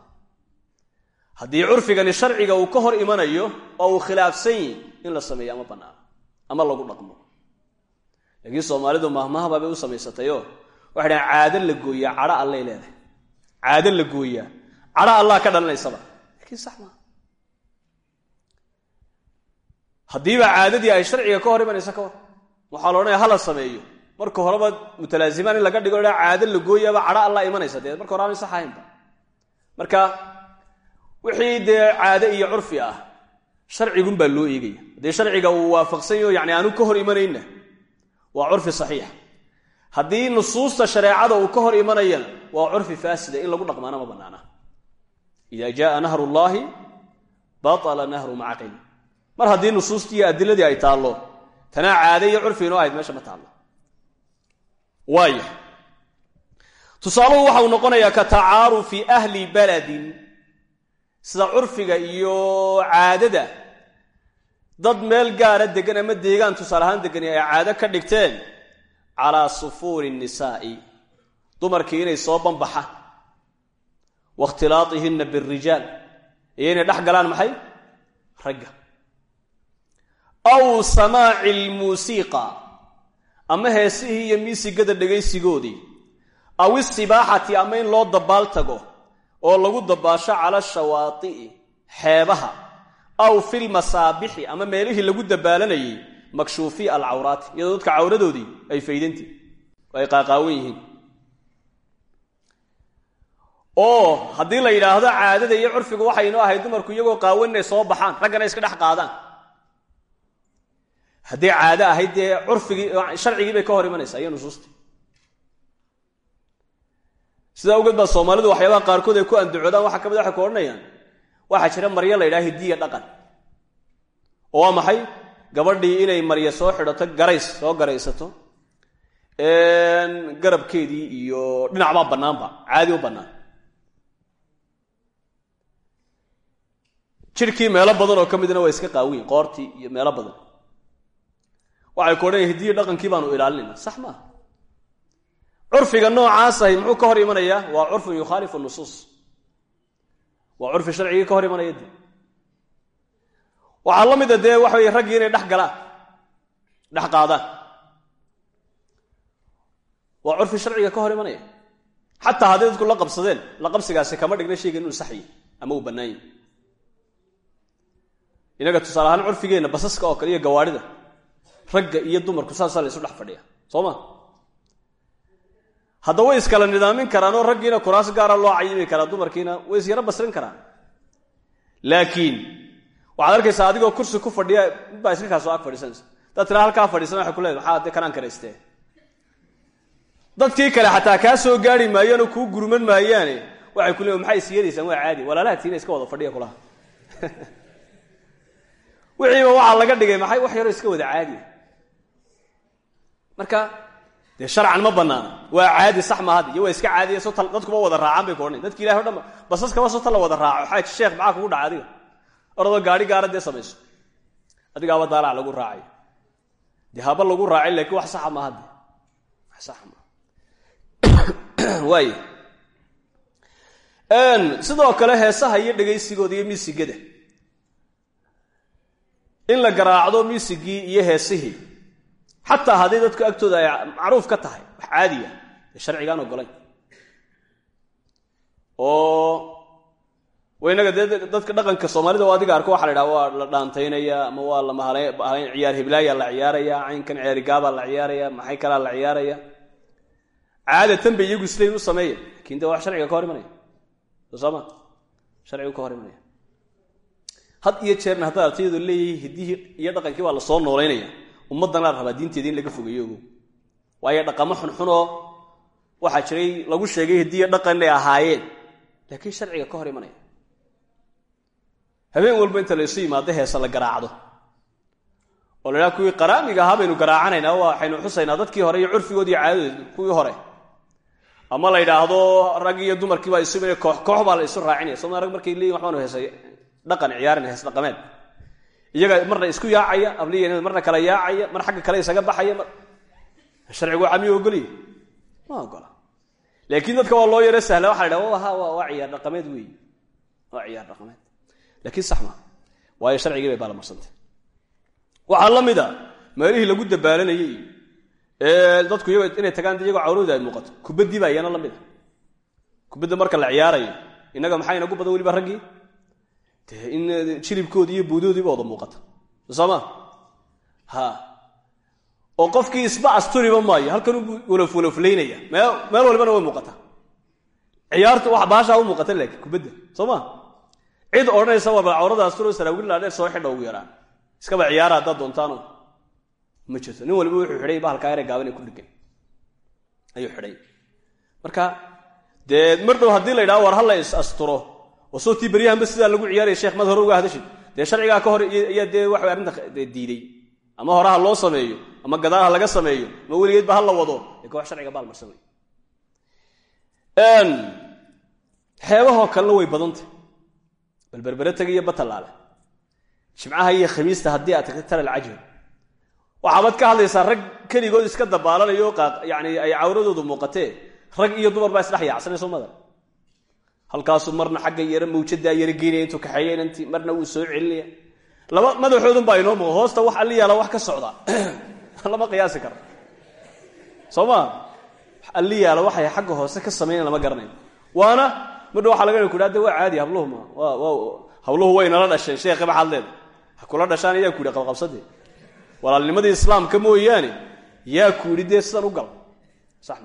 haddii curfigani sharciga uu ka hor imanayo oo uu khilaafsan yihi in la sameeyo ama bannaano ama lagu dhaqmo. Laakiin soomaalidu mahmahaba bay u samaysatayo waxay dhahan caado la gooyaa cadho allay leedahay. Caado la gooyaa cadho allah ka dhalanaysaba laakiin sax maaha haddiiba caadadii ay sharciga ka hor imanaysa ka hor waxaa la odhanaya hala sameeyo. Marka horeba mutalaazimaan in laga dhigo caado la gooyaaba cadho allah imanaysa. Dee marka hore aanay marka wixii dee caade iyo curfi ah sharcigunbaa loo eegaya. Haddii sharciga uu waafaqsanyaho yani aanu ka hor imanayna waa curfi saxiixa haddii nusuusta shareecada uu ka hor imanayana waa curfi faasida in lagu dhaqmaana ma ida jaaa nahru llaahi batala nahru macaqil mar haddii nusuustii adiladii ay taallo tanaa caade iyo curfi inoo ahayd meesha ma taallo. Waaya tusaaluhu waxa uu noqonayaa ka tacaarufi ahli baladin sida curfiga iyo caadada. Dad meel gaara degan ama deegaan tusaale ahaan degani ay caado ka dhigteen calaa sufuuri nisaa'i. Dumarkii inay soo banbaxa wa birijaal iyo inay dhex galaan maxay? Ragga. Aw samaaci lmuusiiqa ama heesihii iyo miisigada dhegaysigoodii. Aw isibaaxati ama in loo dabaal tago oo lagu dabaasho cala shawaati'i xeebaha aw filmasaabixi ama meelihii lagu dabaalanayay makshuufi alcawraati iyadoo dadka cawradoodii ay faydantii oo ay qaaqaawan yihiin. Oo haddii la yidhaahdo caadada iyo curfigu waxay inoo ahayd dumarku iyagoo qaawan inay soo baxaan raggana iska dhex qaadaan. Hadday caado ahayd dee curfigii sharcigii bay ka hor imanaysaa iyo nusuustii sidaa awgeed baa soomaalidu waxyaabaha qaarkood ay ku andacoodaan waxaa ka mid waxay ku odhanayaan waxaa jira maryo la yidhaha hidiya dhaqan. Oo waa maxay? Gabadhii inay maryo soo xidhato garays soo garaysato garabkeedii iyo dhinacbaa bannaanba caadi u bannaan. Jidhkii meelo badan oo ka midna waa iska qaawiyin qoortii iyo meelo badan. Waxay ku odhanaya hidiya dhaqankii baanu ilaalinayna sax maaha curfiga noocaasahi muxuu ka hor imanayaa waa curfun yukhaalifu nusuus. Waa curfi sharcigii ka hor imanaya de waxaa la mida dee waxa weye raggii inay dhex galaan dhex qaadaan. Waa curfi sharciga ka hor imanaya. Xataa hadday dadku la qabsadeen la qabsigaasi kama dhigna shaygan inuu saxyi ama uu bannaan yahy inaga tusaale ahaan curfigeenna basaska oo kale iyo gawaadhida ragga iyo dumarku saasaa la isu dhex fadhiya soo hadda way iskala nidaamin karaan oo raggiina kuraas gaara loo cayimi karaa dumarkiina way isyaro basrin karaan. Laakiin waxaad arkaysaa adigoo kursi ku fadhiya midbaa iska kaasoo ag fadhiisanaysa dad tira halkaa fadhiisan waxay ku leedahay maxaa dee kanaan karaystee? Dadkii kale xataa kaa soo gaari maayaan oo kuu gurman maayaane waxay ku leeyihiin maxay isiyadaysaan waa caadi. Walaalaha tiina iska wada fadhiya kulaha. Wixiiba waxaa laga dhigay maxay wax yaroo iska wada caadiya marka dee sharcan ma banaana waa caadi sax ma iyo waa iska caadiya sota dadkuma wada raacaan bay ku odhanay dadki ilahi o dhan basaskaba sota la wada raaco. Xaaji sheekh maxaa kugu dhaca adiga? Gaari gaara dee samayso. Adigaaba daalac lagu raacayo dee haba lagu raacin laakiin wax saxa ma hadde wax saxa ma waay sidoo kale heesaha iyo dhegaysigooda iyo miisigada. In la garaacdo miisigii iyo heesihii xataa hadday dadku agtooda ay macruuf ka tahay wax caadiya dee sharcigaan ogolayn. Oo dee dadka dhaqanka soomaalida oo adiga arko waxa la idhaha waa la dhaantaynaya ama waa la mahalayn ciyaar hiblaayaa la ciyaaraya caynkan ciyaarigaabaa la ciyaaraya maxay kalaa la ciyaaraya. Caadatan bay iyagu isleyn u sameeya laakiin de wax sharciga ka hor imanaya soo sooma sharcigu ka hor imanaya had iyo jeerna haddaad artayadu leeyahay hiddihii iyo dhaqankii baa la soo noolaynaya ummaddan la rabaa diinteedii in laga fogeeyo ogo waayo dhaqamo xunxunoo waxaa jiray lagu sheegay hiddiyo dhaqan inay ahaayeen. Laakiin sharciga ka hor imanaya. Habeen walba inta laysu yimaado heese la garaacdo. Oo la idhaha kuwii qaraamiga ahaa baynu garaacanaynaa waxaynu xusaynaa dadkii hore iyo curfigoodi iyo caadadoodi kuwii hore. Ama la yidhaahdo rag iyo dumarkiibaa isu koox baa la isu raacinaya. Sooma rag markay leeyihiin waxbaanu heesay dhaqan ciyaarin hees dhaqameed iyaga marna isku yaacaya abliya marna kala yaacaya mar xagga kale isaga baxaya sharcigu waa ogoliy ma ogola. Laakiin dadka waa loo yaro sahla waxa la dhaha ha waa ciyaar dhaqameed weey waa ciyaar dhaqameed. Laakiin sax maa waayo bay baalamarsantahy waxaa la mid a meelihii lagu dabaalanayey dadku iyago inay tagaan iyagoo cawrooda ay muuqato. Kubaddii baa iyana la mid a kubadda marka la ciyaarayo innaga maxaa inagu badan weliba raggii in jilibkoodii iyo buudoodiiba wada muuqata. Sooma ha. Oo qofkii isba asturiba maayo halkanuu walofwaloflaynaya meel walbana way muuqata. Ciyaartu wax baashaa u muuqata laakiin kubadda. Soo ma cid odhanaysa waa cawrada asturo saraawillaadheer soo xidha ugu yaraan. Iskaba ciyaara haddaad doontaano. Ma jirto. Nin waliba wuxuu xidhay bahalkaa yare gaaban ee ku dhigan ayuu xidhay. Marka dee mar dhow haddii la yidhaho war ha la is asturo oo sootii beryahanba sidaa lagu ciyaaraya sheekh mad uga hadashid dee sharcigaa ka hor ayaa dee waxa arrinta diiday ama hore ha loo sameeyo ama gadaal ha laga sameeyo ama weligeedba ha la wado laakiin wax sharciga baalmarsan wey xeebahoo kalena way badantay. Bal berbere tega iyo batalaale jimcaha iyo khamiista haddii aad tagtay tara alcajab waxaabad ka hadlaysaa rag keligood iska dabaalanayo yani ay cawradoodu muuqatee rag iyo dumar baa isdhex yaacsanay soo halkaasuu marna xagga yaro mawjadaa yaro geynaya intuu kaxeeya inantii marna wuu soo celinaya laba madaxoodun baa inoo muuqa hoosta wax alli yaalla wax ka socda. Lama qiyaasi karo. Soo maa wax alli yaalla waxay xagga hoose ka samaynayan lama garanayo waana madha waxa laga ku hada waa caadi habluhu ma habluhu way nala dhasheen sheekhi maxaad leeda ha kula dhashaan yaa ku yidhi qabqabsadee walaalnimadii islaamka mooyaane yaa ku yidhi dee sidan u gal. Sax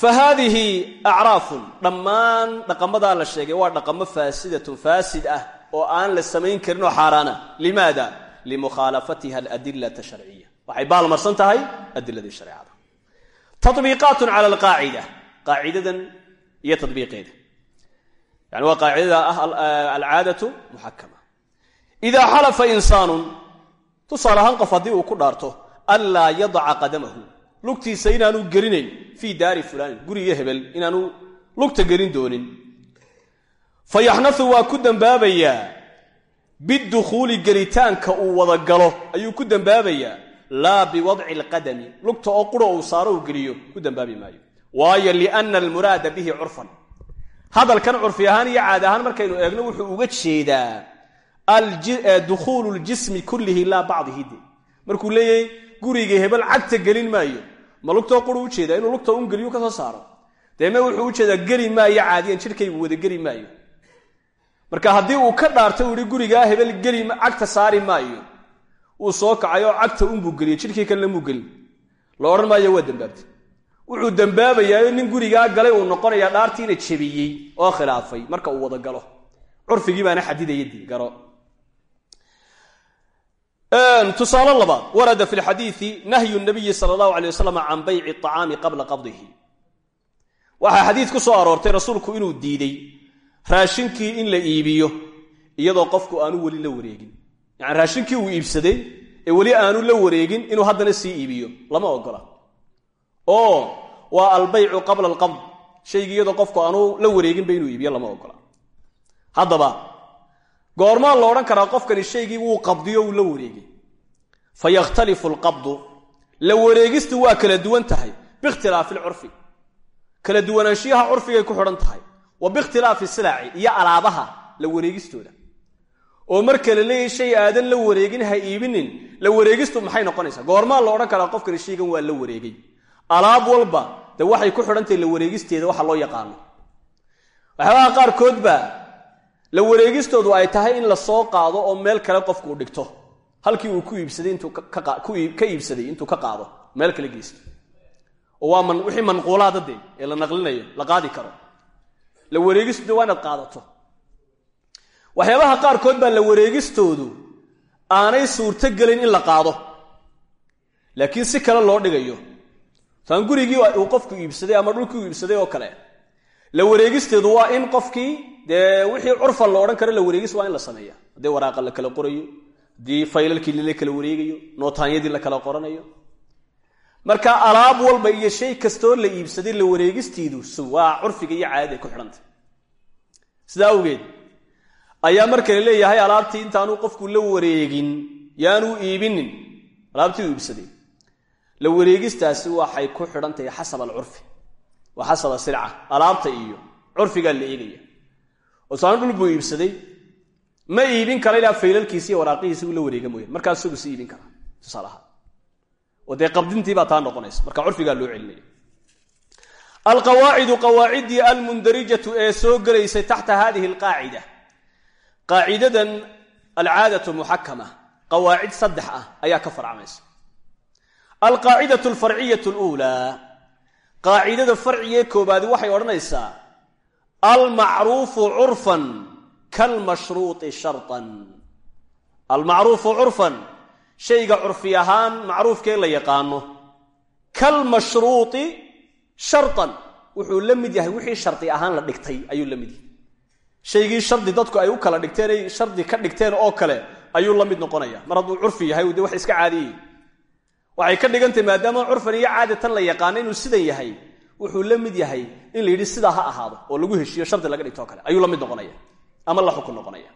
fa haadihi acraafun dhammaan dhaqamadaa la sheegay waa dhaqamo faasidatun faasid ah oo aan la samayn karin oo xaaraana limaada limukhaalafatiha aladilata sharciya waxay baalmarsan tahay adiladii shareecada tabiiqaatun cala alqaacida qaacidadan iyo tabiiqeeda yani waa qaacidada ah alcaadatu muxakama idaa xalafa insaanun tusaale ahaan qof haddii uu ku dhaarto anlaa yadaca qadamahu lugtiisa inaanu gelinayn fii daari fulaanin guriga hebel inaanu lugta gelin doonin. Fa yaxnau waa ku dembaabayaa bidukhuuli gelitaanka uu wada galo. Ayuu ku dembaabayaa laa biwadci alqadami lugta oo qura uu saaro uu geliyo ku dembaabi maayo. Waayo liana almuraada bihi curfan. Hadalkan curfi ahaan iyo caadi ahaan markaynu eegno wuxuu uga jeedaa dukhuulu ljismi kullihi laa bacdihi de markuu leeyahay guriga hebel cagta gelin maayo ma lugtoo quru u jeedaa inuu lugta un ka soo saaro. Deeme wuxuu u jeedaa geli maayo caadiyan jidhkaygu wada geli maayo. Marka haddii uu ka dhaarto uu yihi gurigaa hebel geli cagta saari maayo. Uu soo kacay oo cagta unbuu geliyey jidhkii kalena muu gelin. La odhan maayo waa dembaabtay wuxuu dembaabayaa nin gurigaa galay uu noqonayaa dhaartiina jebiyey oo khilaafay marka uu wada galo. Curfigii baana xadidaya di garo tusaale labaad. Warada fi lxadiidi nahyu nabiyi sala allahu alay wasalam can bayci acaami qabla qabdihi. Waxaa xadiid ku soo aroortay rasuulku inuu diiday raashinkii in la iibiyo iyadoo qofku aanu weli la wareegin. Yani raashinkii uu iibsaday ee weli aanu la wareegin inuu haddana sii iibiyo. Lama ogola oo waa albaycu qabla alqabd shaygii iyadoo qofku aanu la wareeginba inuu iibiyo lama ogola goormaa la odhan karaa qofkani shaygii wuu qabdiyo wuu la wareegay. Fa yakhtalifu alqabdu. La wareegistu waa kala duwan tahay biikhtilaafi alcurfi kala duwanaanshiyaha curfigay ku xidhan tahay wa biikhtilaafi silaaci iyo alaabaha la wareegistooda. Oo marka la leeyahy shay aadan la wareegin ha iibinin la wareegistu maxay noqonaysaa? Goormaa la odhan karaa qofkani shaygan waa la wareegay. Alaab walba de waxay ku xidhantahay la wareegisteeda waxa loo yaqaano. Waxyaabaha qaarkood baa la wareegistoodu ay tahay in la soo qaado oo meel kale qofkuu dhigto. Halkii uu ku iibsaday intuu ka iibsaday intuu ka qaado meel kale geysto oo waa wixii manquulaada dee ee la naqlinayo la qaadi karo. La wareegistu de waa inaad qaadato. Waxyaabaha qaarkood baa la wareegistoodu aanay suurto gelin in la qaado. Laakiin si kale loo dhigayo. Saan gurigii uu qofku iibsaday ama dhulkii uu iibsaday oo kale la wareegisteedu waa in qofkii dee wixii curfan la odhan karo la wareegis waa in la sameeya haddii waraaqa la kala qorayo haddii faylalkii la kala wareegayo nootaanyadii la kala qoranayo. Marka alaab walba iyo shay kastoo la iibsaday la wareegistiidu waa curfiga iyo caadada ku xidhantay. Sidaa awgeed ayaa marka la leeyahay alaabtii intaanu qofku la wareegin yaanuu iibinin alaabtii uu iibsaday. La wareegistaasi waxay ku xidhantahay xasab alcurfi waa xasaba silca alaabta iyo curfigaa la eegaya oo saanu dhul buu iibsaday ma iibin kara ilaa faylalkiisi iyo waraaqihiisi uu la wareega mooyaan markaas isagu si iibin kara tusaalaha oo dee qabdintiibaa taa noqonaysa marka curfigaa loo celinaya alqawaacidu qawaaciddii almundarijatu ee soo gelaysay taxta hadihi alqaacida qaacidadan alcaadatu muxakama qawaacid saddex ah ayaa ka farcamaysa qaacidada farcigee koobaadi waxay odhanaysaa almacruufu curfan kalmashruuti shartan. Almacruufu curfan shayga curfi ahaan macruufkee la yaqaano. Kalmashruuti shartan wuxuu la mid yahay wixii shardi ahaan la dhigtay ayuu la mid yahay. Shaygii shardi dadku ay u kala dhigteen ay shardi ka dhigteen oo kale ayuu la mid noqonaya. Mar hadduu curfi yahay de wax iska caadiyey waxay ka dhigantahy maadaama curfan iyo caadatan la yaqaano inuu sidan yahay wuxuu la mid yahay in la yidhi sidaa ha ahaado oo lagu heshiiyo shardi laga dhigto o kale. Ayuu la mid noqonaya ama la xukun noqonaya.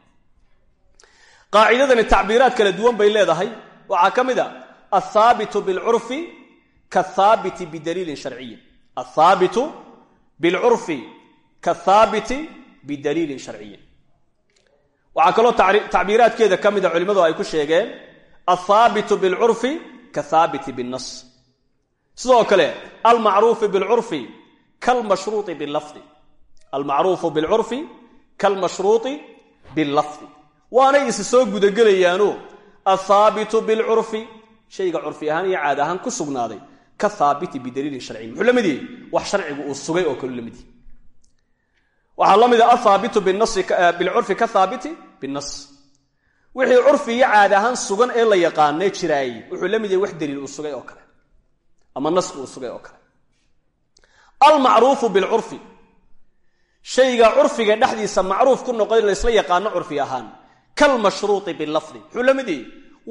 Qaacidadani tacbiiraad kala duwan bay leedahay. Waxaa ka mid a athaabitu bilcurfi kathaabiti bidaliilin sharciyin athaabitu bilcurfi kathaabiti bidaliilin sharciyin waxaa kaloo tacbiiraadkeeda ka mida culimmadu ay ku sheegeen athaabitu bilcurfi kathaabiti binnas. Sidoo kale almacruufu bilcurfi kalmashruui bilafdi almacruufu bilcurfi kalmashruuطi billafdi. Waanay isa soo gudagelayaano athaabitu bilcurfi shayga curfi ahaan iyo caad ahaan ku sugnaaday ka haabiti bidaliilin sharciyin muxuu la mid yahay? Wax sharcigu uu sugay oo kalu la mid yahay. Waxaa la mid a ahaabitu bilcurfi ka haabiti binas wixii curfi iyo caadi ahaan sugan ee la yaqaanee jiraayey wuxuu la mid yahay wax daliil uu sugay oo kale ama naski uu sugay oo kale. Almacruufu bilcurfi. Shayga curfiga dhexdiisa macruuf ku noqon laysla yaqaano curfi ahaan. Kalmashruuti bilafdi muxuu la mid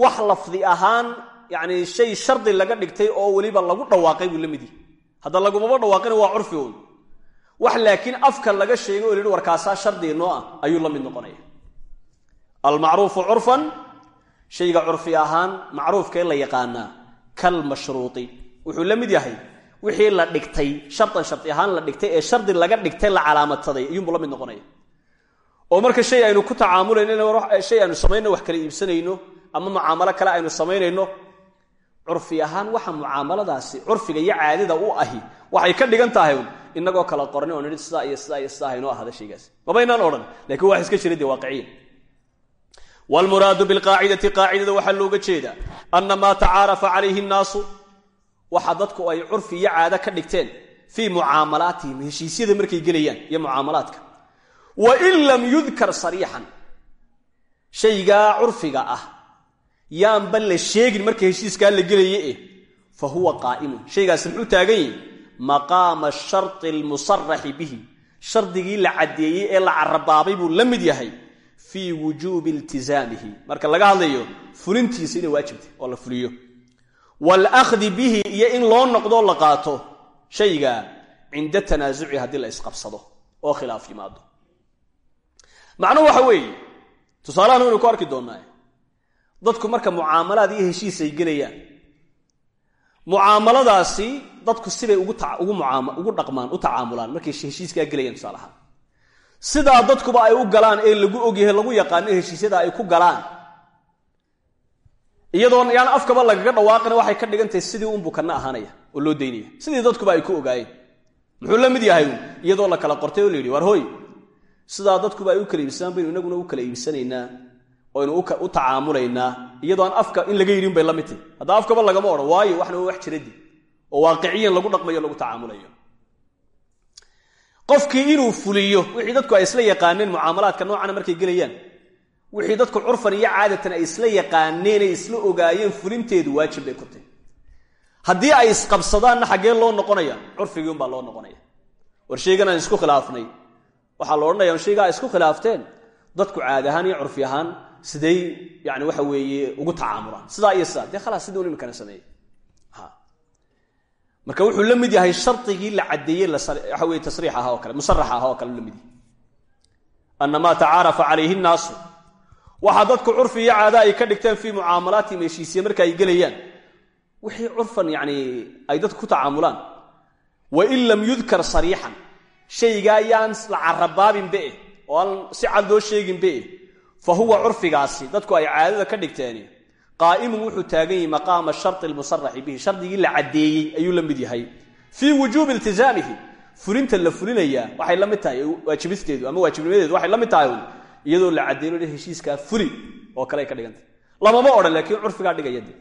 wax lafdi ahaan yacni shay shardi laga dhigtay oo weliba lagu dhawaaqay buu la mid yahay. Hadda lagumaba dhawaaqina waa curfi wax laakiin afka laga sheegay oo lihi warkaasaa shardi noo ah ayuu la mid almacruufu curfan shayga curfi ahaan macruufkae la yaqaanaa kalmashruuti. Wuxuu la mid yahay wixii la dhigtay shardan shardi ahaan la dhigtay ee shardi laga dhigtay la calaamadsaday ayuunbuu la noqonaya. Oo marka shay aynu ku tacaamulayno shay aynu samaynno wax kala iibsanayno ama mucaamalo kale aynu samaynayno curfi ahaan waxa mucaamaladaasi curfiga iyo caadada u ahi waxay ka dhigan tahay inagoo kala qorni oo nidhi sidaa iyo sidaa iyo sidaa haynoo ahada shaygaas. Mabaynaan odhan lakiin wax iska jira waaqiciya wlmuraadu bilqaacidati qaacidada waxaa looga jeedaa ana maa tacaarafa calayhi nnaasu waxa dadku ay curfi iyo caado ka dhigteen fii mucaamalaatihim heshiisyada markay gelayaan iyo mucaamalaadka wain lam yudkar sariixan shaygaa curfiga ah yaanba la sheegin marka heshiiskaa la gelaye eh fa huwa qaa'imun shaygaasi muxuu taagan yahi maqaama sharti almusaraxi bihi shardigii la caddeeyey ee la carabaabay buu la mid yahay fii wujuubi iltizaamihi marka laga hadlayo fulintiisa inay waajibtay oo la fuliyo. Waalahdi bihi iyo in loo noqdoo la qaato shayga cinda tanaasuci haddii la isqabsado oo khilaaf yimaado. Macnuhu waxa weeye tusaalahan waynu ku arki doonnaa dadku marka mucaamalaad iyo heshiis ay gelayaan mucaamaladaasi dadku sibay ugu dhaqmaan u tacaamulaan markay heshiiskaa gelayaan tusaalahaan sidaa dadkuba ay u galaan ee lagu ogyahay lagu yaqaano heshiisyada ay ku galaan. Iyadoon yaan afkaba lagaga dhawaaqina waxay ka dhigantahay sidii unbuu kana ahaanaya oo loo daynaya. Sidii dadkuba ay ku ogaayeen. Muxuu la mid yahay iyadoo la kala qortay oo la yidhi war hoy sidaa dadkuba ay u kala iibsadaan baynu inaguna u kala iibsanaynaa oynu u tacaamulaynaa iyadoo aan afka in laga yidhin bay la mid tahy hadda afkaba lagama odhan waayo waxna waa wax jiradi oo waaqiciyan lagu dhaqmayo lagu tacaamulayo qofkii inuu fuliyo wixii dadku ay isla yaqaaneen mucaamalaadka noocana markay gelayaan. Wixii dadku curfan iyo caadatan ay isla yaqaaneen ay isla ogaayeen fulinteedu waajib bay ku tahy haddii ay isqabsadaanna xaggee loo noqonaya curfigii unbaa loo noqonaya. War shaygan aan isku khilaafnay. Waxaa la odhanaya ay isku khilaafteen dadku caadi ahaan iyo curfi ahaan siday yani waxa weeye ugu tacaamulaan. Sidaa iyo sidaa dee khalaas sidii un imikana sameeyey marka wuxuu la mid yahay shardigii la caddeeyey waxa tasriix ahaa oo kale musarax ahaa oo kale la mid yahay. Ana maa tacaarafa calayhi nnaasu. Waxaa dadku curfi iyo caada ay ka dhigteen fii mucaamalaatihim heshiisiye marka ay gelayaan. Wixii curfan yani ay dadku ku tacaamulaan. Wain lam yudkar sariixan. Shaygaa yaan la carabaabinbe eh oo aan si cad loo sheeginbe eh fa huwa curfigaasi dadku ay caadada ka dhigteen qaa'imun wuxuu taagan yahi maqaama sharti almusaraxi bihi. Shardigii la caddeeyey ayuu la mid yahay. Fii wujuubi iltizaamihi fulinta la fulinayaa waxay la tahay waajibisteedu ama waajibnimadeedu waxay la tahay iyadoo la caddeeyo heshiiskaa fuli oo kale ka dhigantah lamama odhan laakiin curfigaa dhigaya de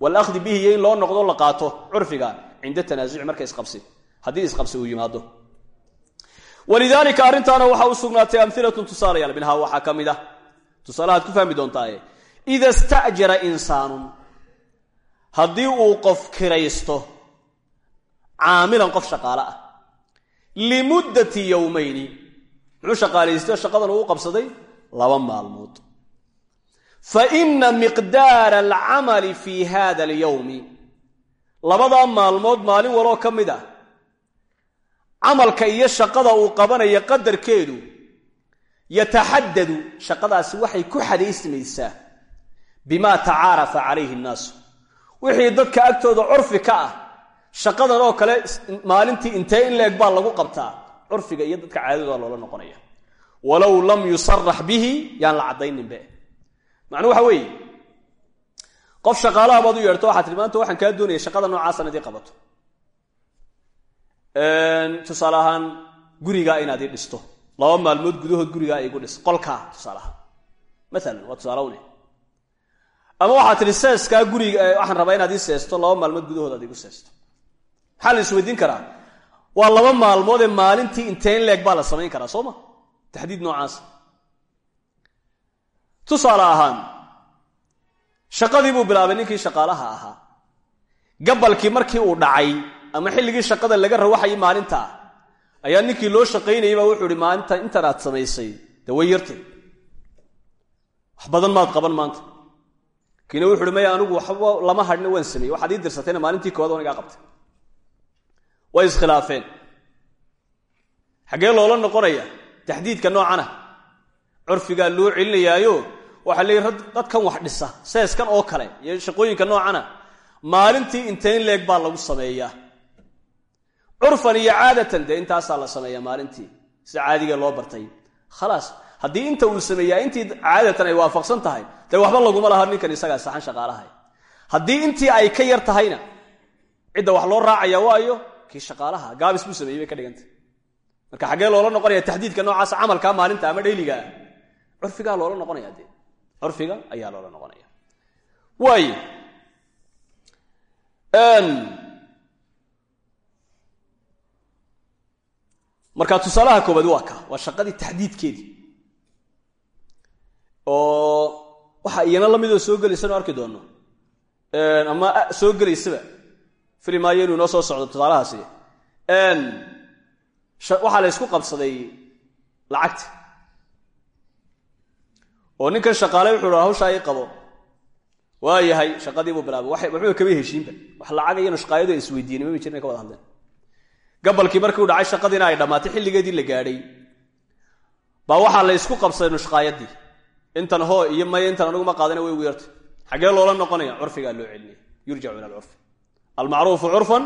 walahdi bihi iyo loo noqdo la qaato curfiga cinda tanaasuci marka isqabsi. Haddii isqabsi uu yimaado. Walidaalika arrintaana waxaa u sugnaatay amilatun tusaalayaal minhaa waxaa ka mid ah. Ku fahmi doontaaye ida sta'jara insaanun haddii uu qof kiraysto caamilan qof shaqaale ah limuddati yowmayni muxuu shaqaalaysto shaqadan uu qabsaday laba maalmood fa ina miqdaara alcamali fii hada alyowmi labadaa maalmood maalin waloo ka mid ah camalka iyo shaqada uu qabanaya qadarkeedu yataxadadu shaqadaasi waxay ku xadaysmaysaa bimaa tacaarafa calayhi nnaasu. Wixii dadka agtooda curfi ka ah shaqadan oo kale maalintii intee in leeg baa lagu qabtaa curfiga iyo dadka caadadooda loola noqonaya. Walow lam yusarax bihi yaan la caddayninbe. Macnuu waxa weeye qof shaqaalaha baad u yeedhto waxaa tii maanta waxaan kaa doonaya shaqada noocaasa inad ii qabato tusaale ahaan gurigaa inaad ii laba maalmood gudahood gurigaa igu dhis qolkaa tusaale ahaan. Maalan waa tusaalewne ama waxaa tihi seeskaa guriga waxaan rabaa inaad ii seesto laba maalmood gudahood aad igu seesto. Maxaa la isweydiin karaa? Waa laba maalmood ee maalintii inteen leeg baa la samayn karaa soo ma? Taxdiid noocaas. Tusaale ahaan shaqadii buu bilaabay ninkii shaqaalaha ahaa. Gabalkii markii uu dhacay ama xilligii shaqada laga rawaxayay maalinta ayaa ninkii loo shaqaynayay baa wuxuu ihi maalinta intan aad samaysay dee way yartay wax badan maad qaban maanta kiina wuxu uhi anigu waxba lama hadhna waan sameeyey. Waxaad ii dirsatayna maalintii koowaad waan igaa qabtay. Way iskhilaafeen. Xaggee loola noqonaya taxdiidka noocana. Curfigaa loo celinayaayo waxaa leeyihi dadkan wax dhisa seeskan oo kale iyo shaqooyinka noocana maalintii intayn leeg baa lagu sameeyaa. Curfan iyo caadatan dee intaasaa la sameeyaa maalintii sida caadigee loo bartay. Khalaas haddii inta uu sameeyaa intii caadatan ay waafaqsan tahay dee waxba laguma laha ninkan isagaa saxan shaqaalaha haddii intii ay ka yar tahayna cidda wax loo raacaya waayo kii shaqaalaha gaabis buu sameeyey ka dhigantay. Marka xaggee loola noqonaya taxdiidka noocaas camalka maalinta ama dhayligaa curfigaa loola noqonaya dee. Curfiga ayaa loola noqonaya waayo marka tusaalaha koobaad waa ka waa shaqadii taxdiidkeedii oo waxa iyana la soo gelaysan arki doono. Ama soo gelaysaba. Fili maayo inuu soo socdo tusaalahaasi. Waxaa la ysku qabsaday lacagta. Oo ninkan shaqaale wuxuu ha hawshaa ii qabo. Waa yahay shaqadiibuu bilaabay. Waxba kama heshiinba. Wax lacaga iyo nushqaayadu ay isweydiiyeen mami jirna ka wada hadleen. Gabalkii markii u dhacay shaqadiina ay dhammaatay xilligeedii la gaadhay. Baa waxaa la ysku qabsaday nushqaayadii intan hoo iyo maya intan aniguma qaadana way weertay xaggee loola noqonaya curfigaa loo celinaya yurjacu ila alcurfi almacruufu curfan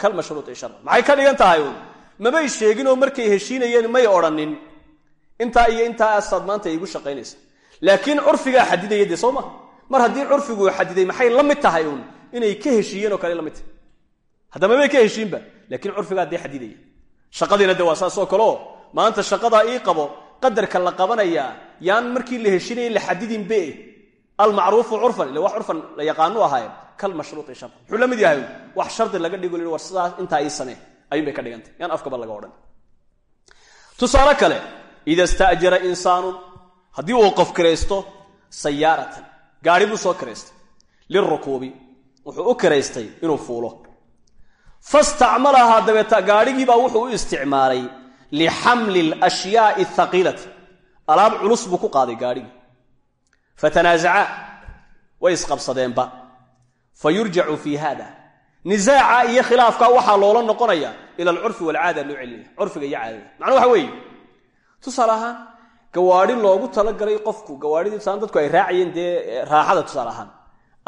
kalmashruuti shara maxay ka dhigan tahay uun? Mamay sheegin oo markay heshiinayeen may odhanin intaa iyo intaa asaad maanta iigu shaqaynaysa. Laakiin curfigaa xadidaya dee soo ma? Mar haddii curfiguu xadiday maxay la mid tahay uun inay ka heshiiyeen oo kale la mid tahay? Haddama may ka heshiinba laakiin curfigaa dee xadidaya shaqadiina de waa saasoo kaleo. Maanta shaqadaa ii qabo qadarka la qabanayaa yaan markii la heshinayay la xadidinbe almacruufu curfan ila wax curfan la yaqaanu ahaaye kalmashruuti shar. Muxuu la mid yahay wax shardi laga dhigo war sidaas intaa ii samee bay ka dhigantay. Yaan afkaba laga odhan. Tusaale kale ida sta'jara insaanun haddii uu qof kiraysto sayaaratan gaari buu soo kiraystay lirukuubi wuxuu u kiraystay inuu fuulo. Fastacmalahaa dabeeta gaadhigiibaa wuxuu u isticmaalay lixamli alashyaai athaqiilati alaab culus buu ku qaaday gaadhigii. Fatanaazacaa way isqabsadeenba. Fa yurjacu fii hada nisaaca iyo khilaafka waxaa loola noqonaya ila alcurfi walcaada loo celinaya curfiga iyo caadada. Macnuu waxa weeye. Tusaale ahaan gawaadhi loogu talagalay qofku gawaadhidiisaan dadku ay raacayeen dee raaxada tusaale ahaan.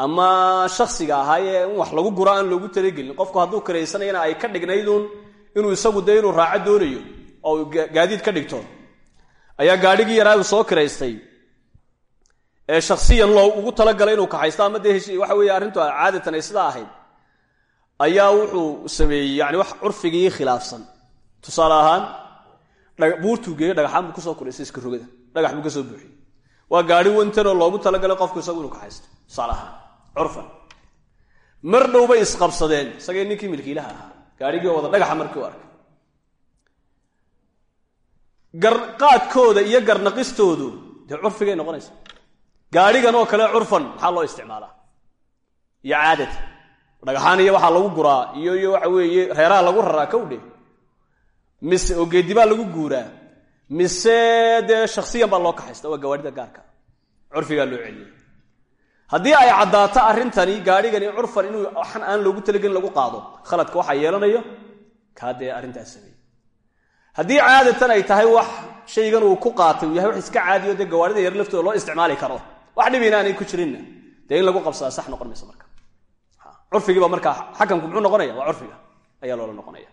Ama shaksiga ahaayee in wax lagu guro aan loogu talagelin. Qofku hadduu kiraysanayana ay ka dhignayduun inuu isagu dee inuu raaco doonayo oo gaadiid ka dhigto ayaa gaadhigii yaraa soo kiraystay. Ee shaksiyan loo ugu talagalay inuu kaxaysto ama dee waxa weeye arrintu caadatan ay sidaa ahayd ayaa wuxuu sameeyey yani wax curfigii khilaafsan. Tusaale ahaan buurtuu geeye dhagaxaan buu ku soo kuraystay iska rogada. Dhagax buu ka soo buuxiyey. Waa gaadhi wantanoo loogu talagalay qofku isagu inuu kaxaysto tusaale ahaan curfan. Mar dhow bay isqabsadeen isagay ninkii milkiilaha ahaa. Gaadhigii oo wada dhagaxa markii u arkay garqaadkooda iyo garnaqistoodu dee curfigay noqonaysa. Gaadhigan oo kale curfan maxaa loo isticmaalaa? Iyo caadata dhagaxaan iyo waxaa lagu guraa iyo iyo waxa weeye reeraha lagu raraa kowdhe mise oo geedibaa lagu guuraa. Mise dee shaksiyan baa loo kaxaysta waa gawaadhida gaarka curfigaa loo celiyay. Haddii ay caddaato arrintani gaadhigani curfan inuu waxan aan loogu talagelin lagu qaado khaladka waxaa yeelanayo kaa dee arrintaas sameeyey haddii caadatan ay tahay wax shaygan uu ku qaatay uu yahay wax iska caadiyo dee gawaarida yar laftooda loo isticmaali karo. Wax dhibina aanay ku jirinna. Dee in lagu qabsadaa sax noqon mayso marka. Curfigiiba markaa xakamku muxuu noqonaya? Waa curfiga. Ayaa loola noqonaya.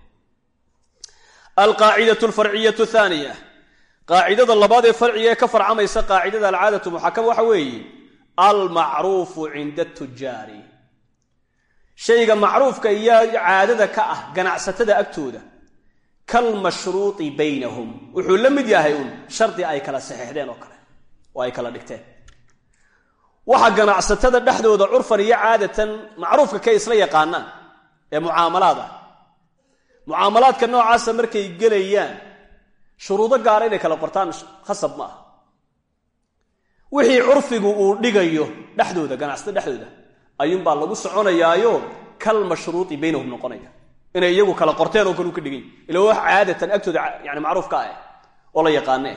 Alqaacidatu alfarciyatu thaaniya. Qaacidada labaad ee farciga ee ka farcamaysa qaacidada alcaadatu muxakama waxa weeye almacruufu cinda tujaari shayga macruufka iyo caadada ka ah ganacsatada agtooda kalmashruuti baynahum. Wuxuu la mid yahay uun. Shardi ay kala saxeexdeen oo kale. Oo ay kala dhigteen. Waxa ganacsatada dhexdooda curfan iyo caadatan macruufka kay isla yaqaanaan ee mucaamalaad ah. Mucaamalaadka noocaasa markay gelayaan shuruudo gaara inay kala qortaan khasab ma aha wixii curfigu uu dhigayo dhexdooda ganacsatada dhexdooda ayuunbaa lagu soconayaayo kal mashruuti baynahum noqonaya inay iyagu kala qorteen oo kale u ka ila wax caadatan agtooda yani macruufka ah oo la yaqaane.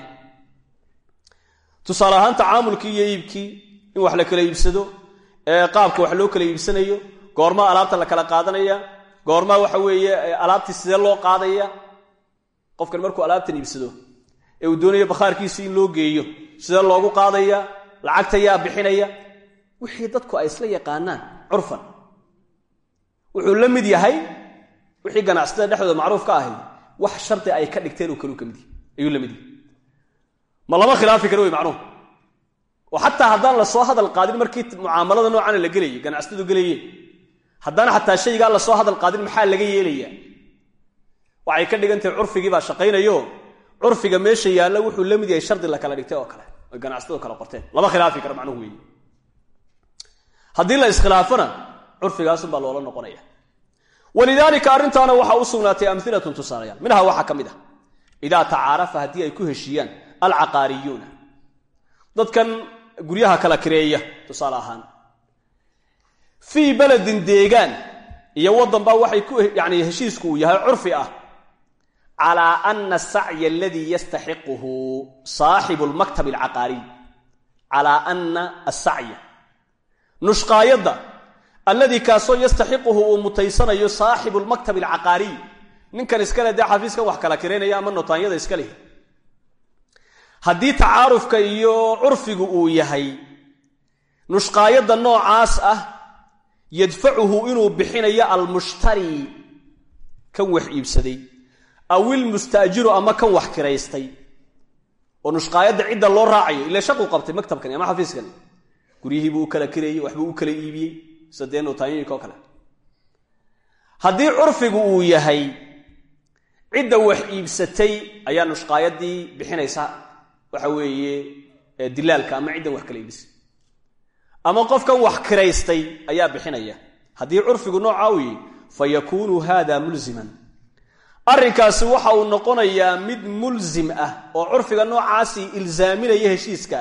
Tusaale ahaan tacaamulkii iyo iibkii in wax la kala iibsado qaabka wax loo kala iibsanayo goormaa alaabta la kala qaadanaya goormaa waxa weeye alaabtii sidee loo qaadaya? Qofkan markuu alaabtan iibsado ee uu doonayo bakhaarkiisi in loo geeyo sidee loogu qaadaya lacagta yaa bixinaya? Wixii dadku ay isla yaqaanaan curfan. Wuxuu la mid yahay wixii ganacsatada dhexdooda macruuf ka ahay wax shardi ay ka dhigteen oo kaleu ka mid yahy ayuu la mid yahay. Ma lama khilaafi karo wey macnuhu oo xataa haddaan la soo hadal qaadin markii mucaamalada noocana la gelayay ganacsatadu gelayeen haddaan xataa shaygaa la soo hadal qaadin maxaa laga yeelayaa? Waxay ka dhigan tahay curfigii baa shaqaynayo. Curfiga meesha yaalla wuxuu la mid yahay shardi la kala dhigtay oo kale oy ganacsatadu kala qorteen. Lama khilaafi karo macnuhu weeye. Haddii la iskhilaafona curfigaasunbaa loola noqonaya walidaalika arrintaana waxaa u sugnaatay amhilatun tusaalayaal. Minhaa waxaa ka mid ah. Idaa tacaarafa haddii ay ku heshiiyaan alcaqaariyuuna dadkan guryaha kala kireeya tusaale ahaan. Fii beledin deegaan iyo waddan baa waxay ku yani heshiisku uu yahay curfi ah. Calaa ana asacya aladii yastaxiquhu saaxibu lmaktab alladii kaasoo yastaxiquhu uu mutaysanayo saaxibu lmaktab alcaqaariy. Ninkan iskale dee xafiiskan wax kala kiraynaya ama notaanyada iska leh. Haddii tacaarufka iyo curfigu uu yahay nushqaayadda noocaas ah yadfacuhu inuu bixinayo almushtari kan wax iibsaday aw ilmustaajiru ama kan wax kiraystay. Oo nushqaayadda cidda loo raacayo ila shaquu qabtay maktabkani ama xafiiskani guryihiibuu u kala kireeyey waxbuu kala iibiyey sadee notaanyooyinka oo kale. Haddii curfigu uu yahay cidda wax iibsatay ayaa nushqaayadii bixinaysa waxa weeye dilaalka ama ciddan wax kala iibisay ama qofkan wax kiraystay ayaa bixinaya. Haddii curfigu noocaa u yihi fa yakuunu hada mulziman. Arrinkaasi waxa uu noqonayaa mid mulzim ah oo curfiga noocaasi ilzaaminaya heshiiska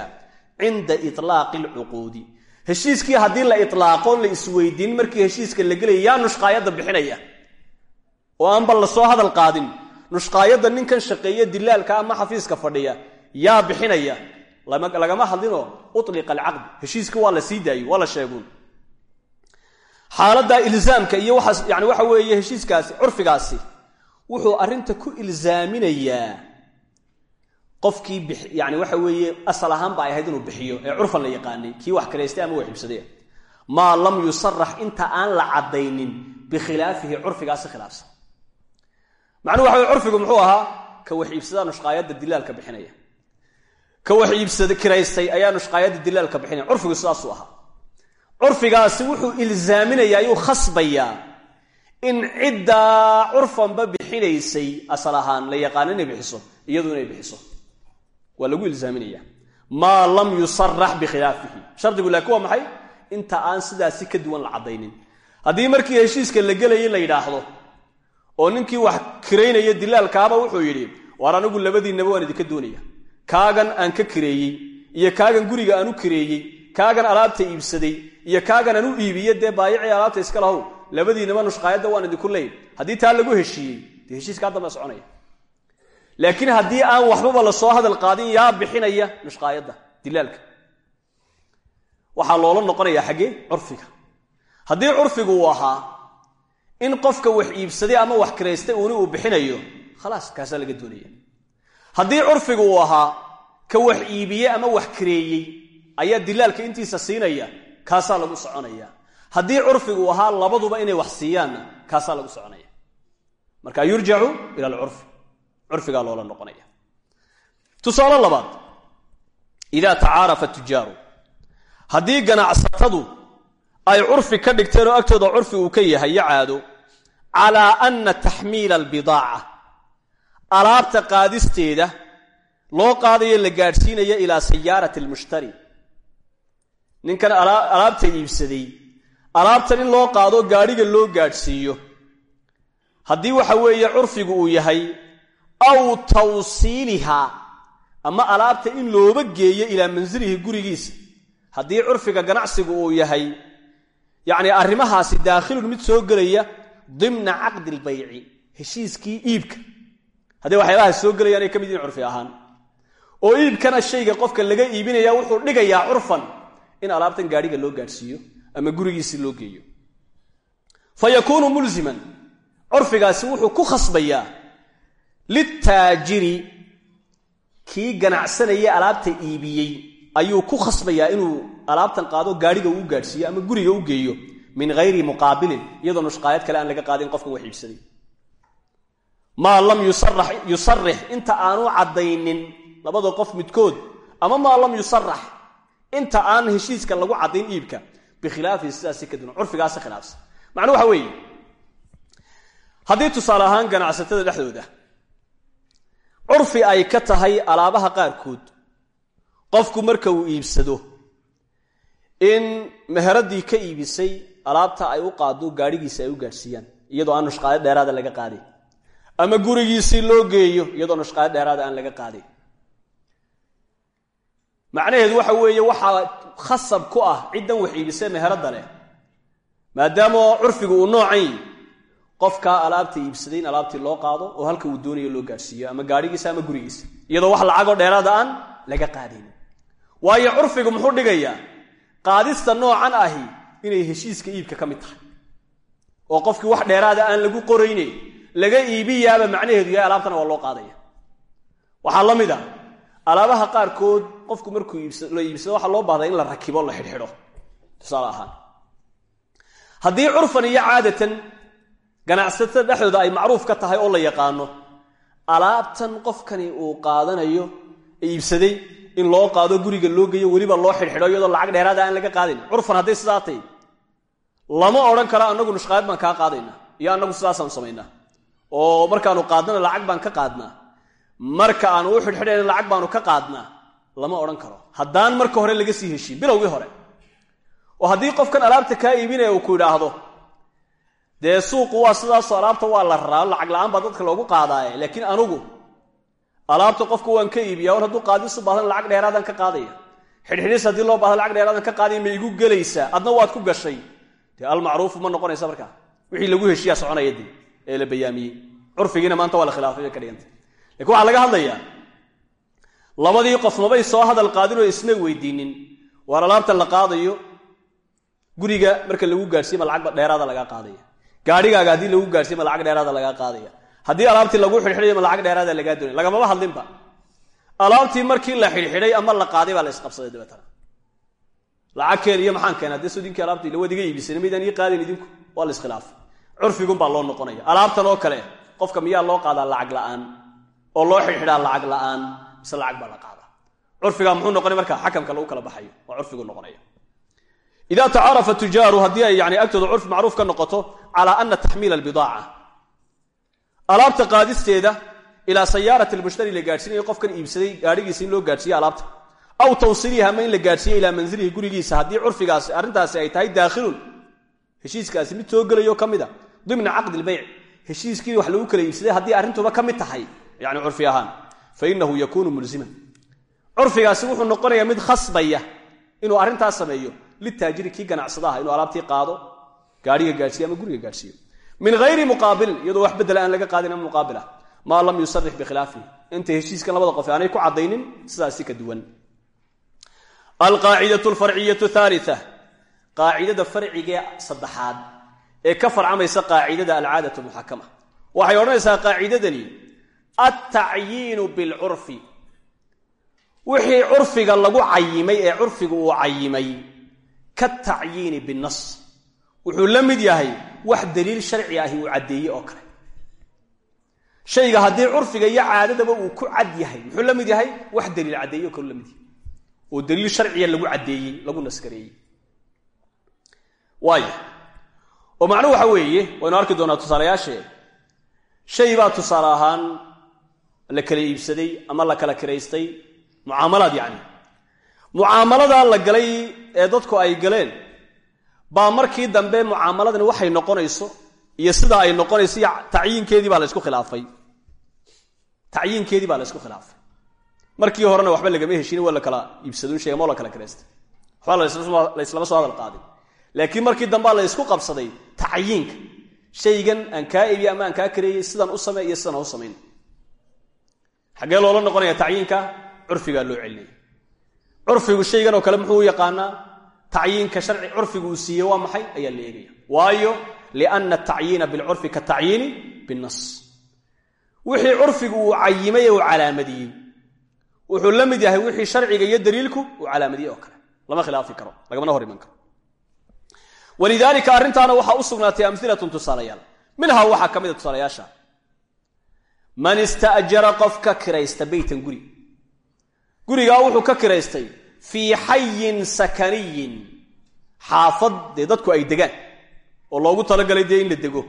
cinda itlaaqi alcuquudi heshiiskii haddii la itlaaqo la isweydiin markii heshiiska la gelaya yaa nushqaayadda bixinaya. Oo aanba la soo hadal qaadin. Nushqaayadda ninkan shaqeeye dilaalka ama xafiiska fadhiya yaa bixinaya. Lagama hadlinoo uliqa alcaqd. Heshiiskii waa la sii daayo waa la sheeguun xaaladda ilzaamka iyo waxaas yani waxa weeye heshiiskaasi curfigaasi wuxuu arrinta ku ilzaaminayaa qofkii yani waxa weeye asal ahaan ba ay ahayd inuu bixiyo ee curfan la yaqaanay kii wax karaystay ama wax ibsaday maa lam yusarax inta aan la caddaynin bikhilaafihi curfigaasi khilaafsan. Macnuhu waxa wey curfigu muxuu ahaa ka wax iibsadaa nushqaayadda dilaalka bixinaya. Ka wax iibsada kiraystay ayaa nushqaayadda dilaalka bixinaya. Curfigu sidaasuu ahaa. Curfigaasi wuxuu ilzaaminayaa ayuu khasbayaa in ciddaa curfanba bixinaysay asal ahaan la yaqaano inay bixiso iyadu inay bixiso waa lagu ilzaaminaya. Maa lam yusarax bikhilaafihi. Shardigu laakiin waa maxay? Inta aan sidaasi ka duwan la caddaynin. Haddii markii heshiiska la gelayay la yidhaahdo oo ninkii wax kiraynaya dilaalkaaba wuxuu yidhi waar anigu labadiinaba waan idinka doonaya. Kaagan aan ka kireeyey iyo kaagan guriga aan u kireeyey kaagan alaabta iibsaday iyo kaagan aan u iibiye dee baayicii alaabta iska lahow. Labadiinaba nushqaayadda waan idinku leyn haddii taa lagu heshiiyey dee heshiiska haddamba soconaya laakiin haddii aan waxbaba la soo hadal qaadin yaa bixinaya nushqaayadda dilaalka. Waxaa loola noqonayaa xaggee curfiga. Haddii curfigu uu ahaa in qofka wax iibsaday ama wax kiraystay uuni uu bixinayo khalaas kaasaa laga doonaya haddii curfigu uu ahaa ka wax iibiyey ama wax kireeyey ayaa dilaalka intiisa siinaya kaasaa lagu soconaya. Haddii curfigu ahaa labaduba inay wax siiyaanna kaasaa lagu soconaya. Marka yurjacu ila alcurfi curfigaa loola noqonaya. Tusaale labaad idaa tacaarafa tujaaru haddii ganacsatadu ay curfi ka dhigteen oo agtooda curfi uu ka yahay yo caado calaa anna taxmiila albidaaca alaabta qaadisteeda loo qaadayo la gaadhsiinaya ilaa sayaarati almushtari. Ninkan alaabta iibsaday alaabtan in loo qaado gaadhiga loo gaadhsiiyo. Haddii waxa weeye curfigu uu yahay aw tawsiilihaa ama alaabta in looba geeyo ilaa mansilihi gurigiisa. Haddii curfiga ganacsigu uu yahay yacni arrimahaasi daakhilun mid soo gelaya dimna caqdi lbayci heshiiskii iibka. Haddii waxyaabahaas soo gelayaan ay ka mid yihiin curfi ahaan. Oo iibkana shayga qofka laga iibinaya wuxuu dhigayaa curfan in alaabtan gaadhiga loo gaadhsiiyo ama gurigiisi loo geeyo. Fa yakuunu mulsiman wuxuu ku khasbayaa litaajiri kii ganacsanaya alaabta iibiyey ayuu ku khasbayaa inuu alaabtan qaado gaadhiga uu gaadhsiiyo ama guriga u geeyo min hayri muqaabilin iyadoo nushqaayad kale aan laga qaadin qofkan wax iibsaday maa lam yusarix inta aanu caddaynin labada qof midkood ama maa lam yusarax inta aan heshiiska lagu caddayn iibka bikhilaafihi sidaasi kaduna curfigaasi khilaafsan macnuu waxa weeye haddii tusaale ahaan ganacsatada dhexdooda curfi ay ka tahay alaabaha qaarkood. Qofku marka uu iibsado in meheradii ka iibisay alaabta ay u qaado gaadhigiisa ay u gaadhsiiyaan iyadoo aan nushqaado dheeraada laga qaadin. Ama gurigiisii loo geeyo iyadoo nushqaado dheeraada aan laga qaadin. Macnaheedu waxa weeye waxaa khasab ku ah ciddan wax iibisay meherada leh maadaama curfigu uu noocan qofkaa alaabta iibsaday in alaabtii loo qaado oo halka uu doonayo loo gaadhsiiyo ama gaadhigiisa ama gurigiisa. Iyadoo wax lacagoo dheeraada aan laga qaadayn waayo curfigu muxuu dhigayaa qaadista noocan ahi inay heshiiska iibka ka mid tahay. Oo qofkii wax dheeraada aan lagu qorayne laga iibiyaaba macnaheedu yahay alaabtana waa loo qaadaya. Waxaa la mid a alaabaha qaarkood qofku markuu la iibsado waxaa loo baahdaa in la rakibo la xidhxidho. Tusaale ahaan haddii curfan iyo caadatan ganacsatada dhexdooda ay macruuf ka tahay oo la yaqaano alaabtan qofkani uu qaadanayo iibsaday in loo qaado guriga loo geeyo weliba loo xidhxidho iyadoo lacag dheeraada aan laga qaadayn curfan hadday sidaa tay lama odhan karo annagu nushqaayad baan kaa qaadaynaa iyo annagu sidaasaan samaynaa oo markaanu qaadnana lacag baan ka qaadnaa. Marka aanu u xidhxidhayna lacag baanu ka qaadnaa. Lama odhan karo. Haddaan marka hore laga sii heshiin bilowgii hore. Oo haddii qofkan alaabta kaa iibinaya uu ku idhaahdo dee suuqu waa sidaasoo alaabta waa la raraa lacag la'aan baa dadka loogu qaadaaye. Laakiin anugu alaabta qofka waan ka iibiya war hadduu qaadisu baahdan lacag dheeraadaan ka qaadaya. Xidhxidhis haddii loo baahdo lacag dheeraadan ka qaadaya ma igu gelaysaa adna waad ku gashay. Dee almacruufu ma noqonaysa markaa wixii lagu heshiyaa soconaya ee la bayaamiyey. Curfigiina maanta waa la khilaafay ka dhigantay laakiin waxaa laga hadlayaa labadii qof mabay soo hadal qaadin oo ismay weydiinin. Waar alaabtan la qaadayo guriga marka lagu gaadhsiiye ma lacag dheeraada lagaa qaadaya gaadhigaaga haddii lagu gaadhsiiye ma lacag dheeraada lagaa qaadaya. Haddii alaabtii lagu xidhxidhayo ma lacag dheeraada lagaa doonaya. Lagamaba hadlinba. Alaabtii markii la xidhxidhay ama la qaaday baa la isqabsaday dabeetana. Lacag keen iyo maxaan keena haddii sudinkii alaabtii la wadiga iibisana maydaan ii qaadayn idinku waa la iskhilaafay curfigunbaa loo noqonaya. Alaabtan oo kale qofka miyaa loo qaadaa lacag la'aan? Oo loo xidhxidhaa lacag la'aan mise lacag baa la qaadaa? Curfigaa muxuu noqonay marka? Xakamka lagu kala baxayo. Waa curfigu noqonaya ida tacaarafa tujaaru haddii ay yani agtooda curfi macruuf ka noqoto calaa ana taxmiila albidaaca alaabta qaadisteeda ilaa sayaarati lmushtari la gaadhsiinayo qofkan iibsaday gaadhigiisa in loo gaadhsiiye alaabta aw tawsiiliha ama in la gaadhsiiye ilaa manzilihi gurigiisa haddii curfigaasi arrintaasi ay tahay daakhilun heshiiskaasi mid soo gelayo ka mid a dimna caqdi lbeyc heshiiskii wax lagu kala iibsaday haddii arrintuba ka mid tahay yani curfi ahaan fa inahu yakuunu mulziman curfigaasi wuxuu noqonayaa mid khasbaya inuu arrintaas sameeyo litaajiri kii ganacsadaha inuu alaabtii qaado gaadhiga gaadhsiiyo ama guriga gaadhsiiyo min hayri muqaabilin iyadoo wax bedela aan laga qaadin ama muqaabil ah maa lam yusarix inta heshiiskan labada qof aanay ku caddaynin sidaasi ka duwan alqaacidatu alfarciyatu haalia qaacidada farcigee saddexaad ee ka farcamaysa qaacidada alcaadatu muxakama waxay odhanaysaa qaacidadani altacyiinu bilcurfi wixii curfiga lagu cayimay ee curfiga uu cayimay katacyiini binnas. Wuxuu la mid yahay wax daliil sharci ahi uu caddeeyey oo kale. Shayga haddii curfiga iyo caadadaba uu ku cad yahay muxuu la mid yahay wax daliil caddeeye o kale la mid yahay. Oo daliil sharciya lagu caddeeyey lagu naskareeyey waaya oo macnuhu waxa weeye waynu arki doonaa tusaalayaashee shay baa tusaale ahaan la kala iibsaday ama la kala kiraystay mucaamalaad yacni. Mucaamaladaa la galay ee dadku ay galeen baa markii dambe mucaamaladani waxay noqonayso iyo sida ay noqonayso tacyiinkeedii baa la ysku khilaafay. Tacyiinkeedii baa la ysku khilaafay. Markii horena waxba lagama heshin waa la kala iibsado sheegamo la kala kaleystay waxba laislama soo hadal qaadin. Laakiin markii dambaa la ysku qabsaday tacyiinka shaygan aan kaa iibiye ama aan kaa kareeyey sidan u samey iyo sidan u samayn. Xaggee loola noqonaya tacyiinka curfigaa loo celinaya curfigu shaygan oo kale muxuu u yaqaanaa tacyiinka sharci curfigu uu siiye waa maxay? Ayaa la waayo lianna atacyiina bilcurfi ka tacyiini binnas. Wixii curfigu uu cayimay ee uu calaamadiyey. Wuxuu la mid yahay wixii sharciga iyo daliilku uu calaamadiyey oo kale. Lama khilaafi karo lagamana hor iman karo. Walidaalika arrintaana waxaa u sugnaatay amhilatun tusaalayaal. Minhaa waxaa kiraysta beytan guri gurigaa wuxuu ka kiraystay fii xayin sakaniyin. Xaafad dee dadku ay degaan oo loogu talagalay dee in la dego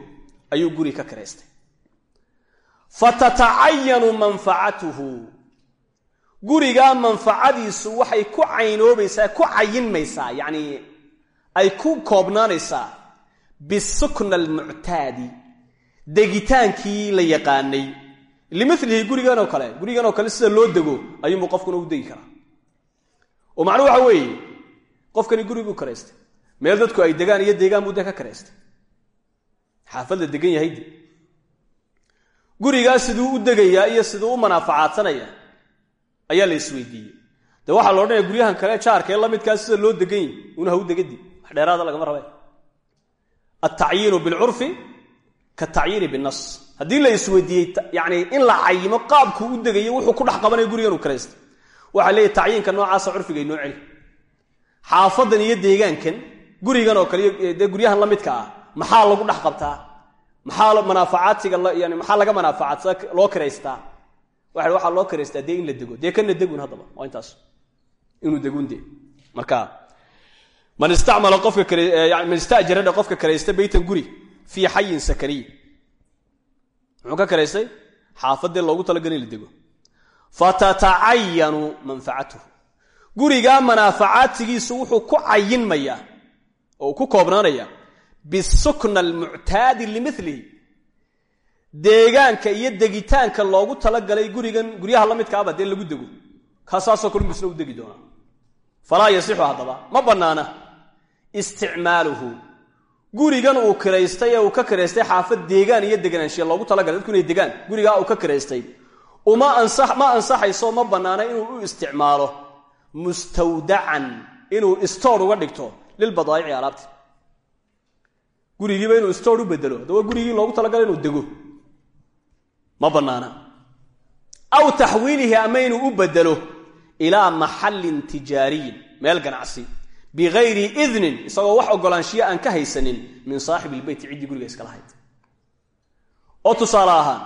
ayuu guri ka kiraystay. Fatatacayanu manfacatuhu. Gurigaa manfacadiisu waxay ku caynoobaysaa ku cayinmaysaa yacnii ay ku koobnaanaysaa bisukna almuctaadi degitaankii la yaqaanay limilihi gurigan oo kale gurigan oo kale sida loo dego ayuunbu qofkuna u degi karaa. Oo macnuhu waxa weeye qofkani guri buu karaystay meel dadku ay degaan iyo deegaan buu dee ka karaystay xaafad la degan yahay de siduu u degayaa iyo siduu u manaafacaadsanaya ayaa la isweydiiyey. De waxaa la odhanaya guryahan kale jaarka ee lamidkaa sida loo degan yahy una ha u degadi wax dheeraada lagama rabe altacyiinu bilcurfi katacyiini binas haddii la isweydiiyey yani in la cayimo qaabkuu u degayo wuxuu ku dhex qabanaya gurigan uu karaystay waxaa leeyahy tacyiinka noocaasa curfiga inoo celi xaafadan iyo deegaankan gurigan oo kale dee guryahan la ah maxaa lagu dhex qabtaa? Maxaa manaafacaadsiga yani maxaa laga manaafacadsada loo kiraystaa? Waa waxaa loo kiraystaa dee la dego. Dee kana degun haddaba? Waa intaas. Inuu degun de marka man istacmala qofka man istajarada qofka karaysta beytan guri fii xayin sakaniy muxuu ka karaystay xaafadee loogu talagalay la dego fatatacayanu manfacatuhu gurigaa manaafacaadsigiisu wuxuu ku cayinmayaa oo uu ku koobnaanaya bisukna almuctaadi limilihi deegaanka iyo degitaanka loogu talagalay gurigan guryaha la midkaaba dee lagu dego kaasaasoo kale misna u degi doonaa falaa yasixu haddaba ma bannaana isticmaaluhu gurigan uu kiraystay ee uu ka kiraystay xaafad deegaan iyo deganaanshiya loogu talagalay dadku inay degaan. Gurigaa uu ka kiraystay. Uma ma ansaxayso ma bannaana inuu u isticmaalo. Mustawdacan inuu istoor uga dhigto. Lilbadaa'ici alaabti. Gurigiiba inuu istoor u bedelo haddaba gurigii loogu talagalay inuu dego. Ma bannaana aw taxwiilihi ama inuu u bedelo ilaa maxallin tijaariyin meel ganacsi bigayri idnin isagoo wax ogolaanshiya aan ka haysanin min saaxibi ilbeyti ciddii guriga iska lahayd. Oo tusaale ahaan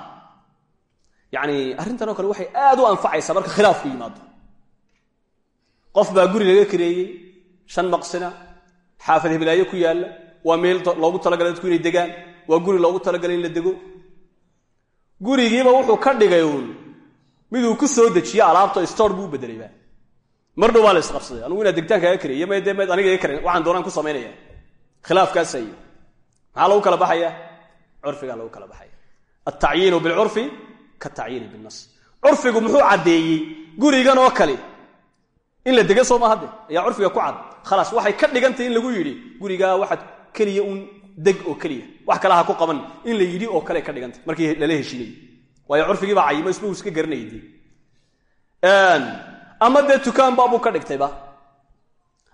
yacni arrintan oo kale waxay aad u anfacaysaa marka khilaafku yimaado. Qof baa guri laga kareeyey shan maqsina xaafad heblaayo ku yaalla waa meel loogu talagalay dadku inay degaan waa guri loogu talagalay in la dego. Gurigiiba wuxuu ka dhigay uun miduu ku soo dejiye alaabto stoor buu u bedelayba mar dhow baa la isqabsaday anugu inaad degtaan kaaga karey m de md aniga karen waxaan doonaan ku samaynaya khilaafkaasa iyo maxaa lagu kala baxaya? Curfigaa lagu kala baxaya. Altacyiinu bilcurfi katacyiini binas curfigu muxuu caddeeyey gurigan oo kale. In la dega soo mahadde ayaa curfiga ku cad. Khalaas waxay ka dhigantay in lagu yidhi gurigaa waxaad keliya un deg oo keliya. Wax kale ha ku qaban. In la yidhi oo kale ka dhigantay markii lala heshiinayy waayo curfigiibaa cayimo isma uu iska garanayay ama dee tukaan baabuu ka dhigtayba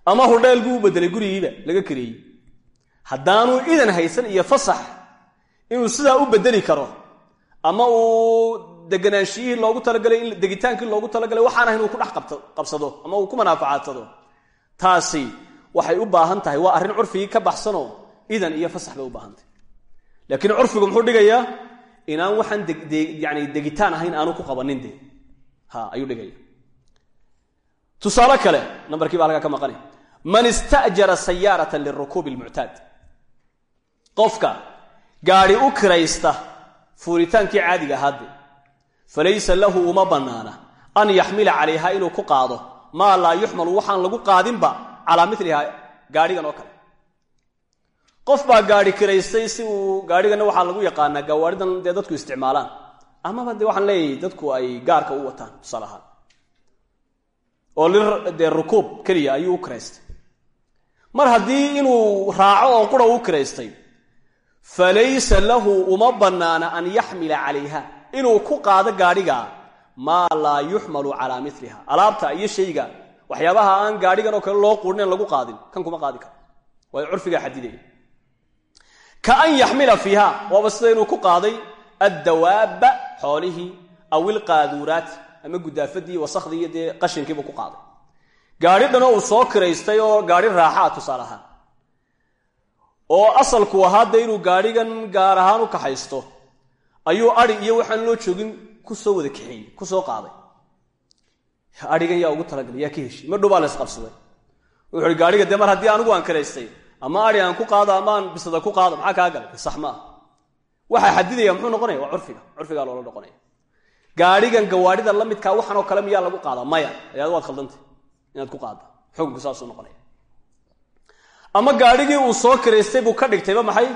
ama hudheel buu bedelay gurigiiba laga kareeyey haddaanuu idan haysan iyo fasax inuu sidaa u bedeli karo ama uu deganaanshiyihii loogu talagalay degitaankii loogu talagalay waxaan ahayn uu ku dhex qabsado ama uu ku manaafacadsado taasi waxay u baahan tahay waa arrin curfigii ka baxsanoo idan iyo fasax bay u baahantahy laakiin curfigu muxuu dhigayaa inaan waxaan yani degitaan ahayn aanu ku qabanin de ayuu dhigaya tusaale kale nambarkii baa halkaa ka maqanay man istajara sayaaratan lirukuubi lmuctaad qofka gaadhi u kiraysta fuuritaankii caadiga ahaade falaysa lahu uma bannaana an yaxmila calayha inuu ku qaado. Maa laa yuxmalu waxaan lagu qaadinba calaa milihaa gaadhigan oo kale. Qof baa gaari kiraystay si uu gaarhigana waxaa lagu yaqaanaa gawaaridan dee dadku isticmaalaan. Amaba dee waxaan leeyahay dadku ay gaarka u wataan tusaale ahaan oo dee rukuub keliya ayuu u kiraystay. Mar haddii inuu raaco oo qura u kiraystay falaysa lahu uma bannaana an yaxmila calayha. Inuu ku qaado gaadhiga maa laa yuxmalu calaa miliha alaabta iyo shayga waxyaabaha aan gaadhigan oo kale loo quudhinayn lagu qaadin kan kuma qaadi karo. Waayo curfigaa xadidaya ka an yaxmila fiiha waaba sida inuu ku qaaday addawaaba xoolihii aw ilqaaduuraat ama gudaafadii wasakhdii iyo dee qashinkiibuu ku qaaday. Gaadhi dhanoo uu soo kiraystay oo gaadhi raaxaa tusaale ahaan. Oo asalku ahaa dee inuu gaadhigan gaar ahaan u kaxaysto ayuu adi iyo waxaan loo joogin ku soo wada kaxeeyey ku soo qaaday. Aigan yaa ugu talagalay yaa ka heshiy mar dhow baa la isqabsaday. Wuxu uhi gaadhiga dee mar haddii anigu aan kiraystay ama adi aan ku qaado ama aan bisada ku qaado maxaa kaa galay? Sax ma ah waxaa xadidaya muxuu noqonaya? Waa curfiga curfigaa loola noqonaya gaadhigan gawaadhida la midkaa waxan oo kale miyaa lagu qaadaa maya. Ayaad waad khaldantay inaad ku qaada xukunku saasuu noqonaya. Ama gaadhigii uu soo kiraystay buu ka dhigtayba maxay?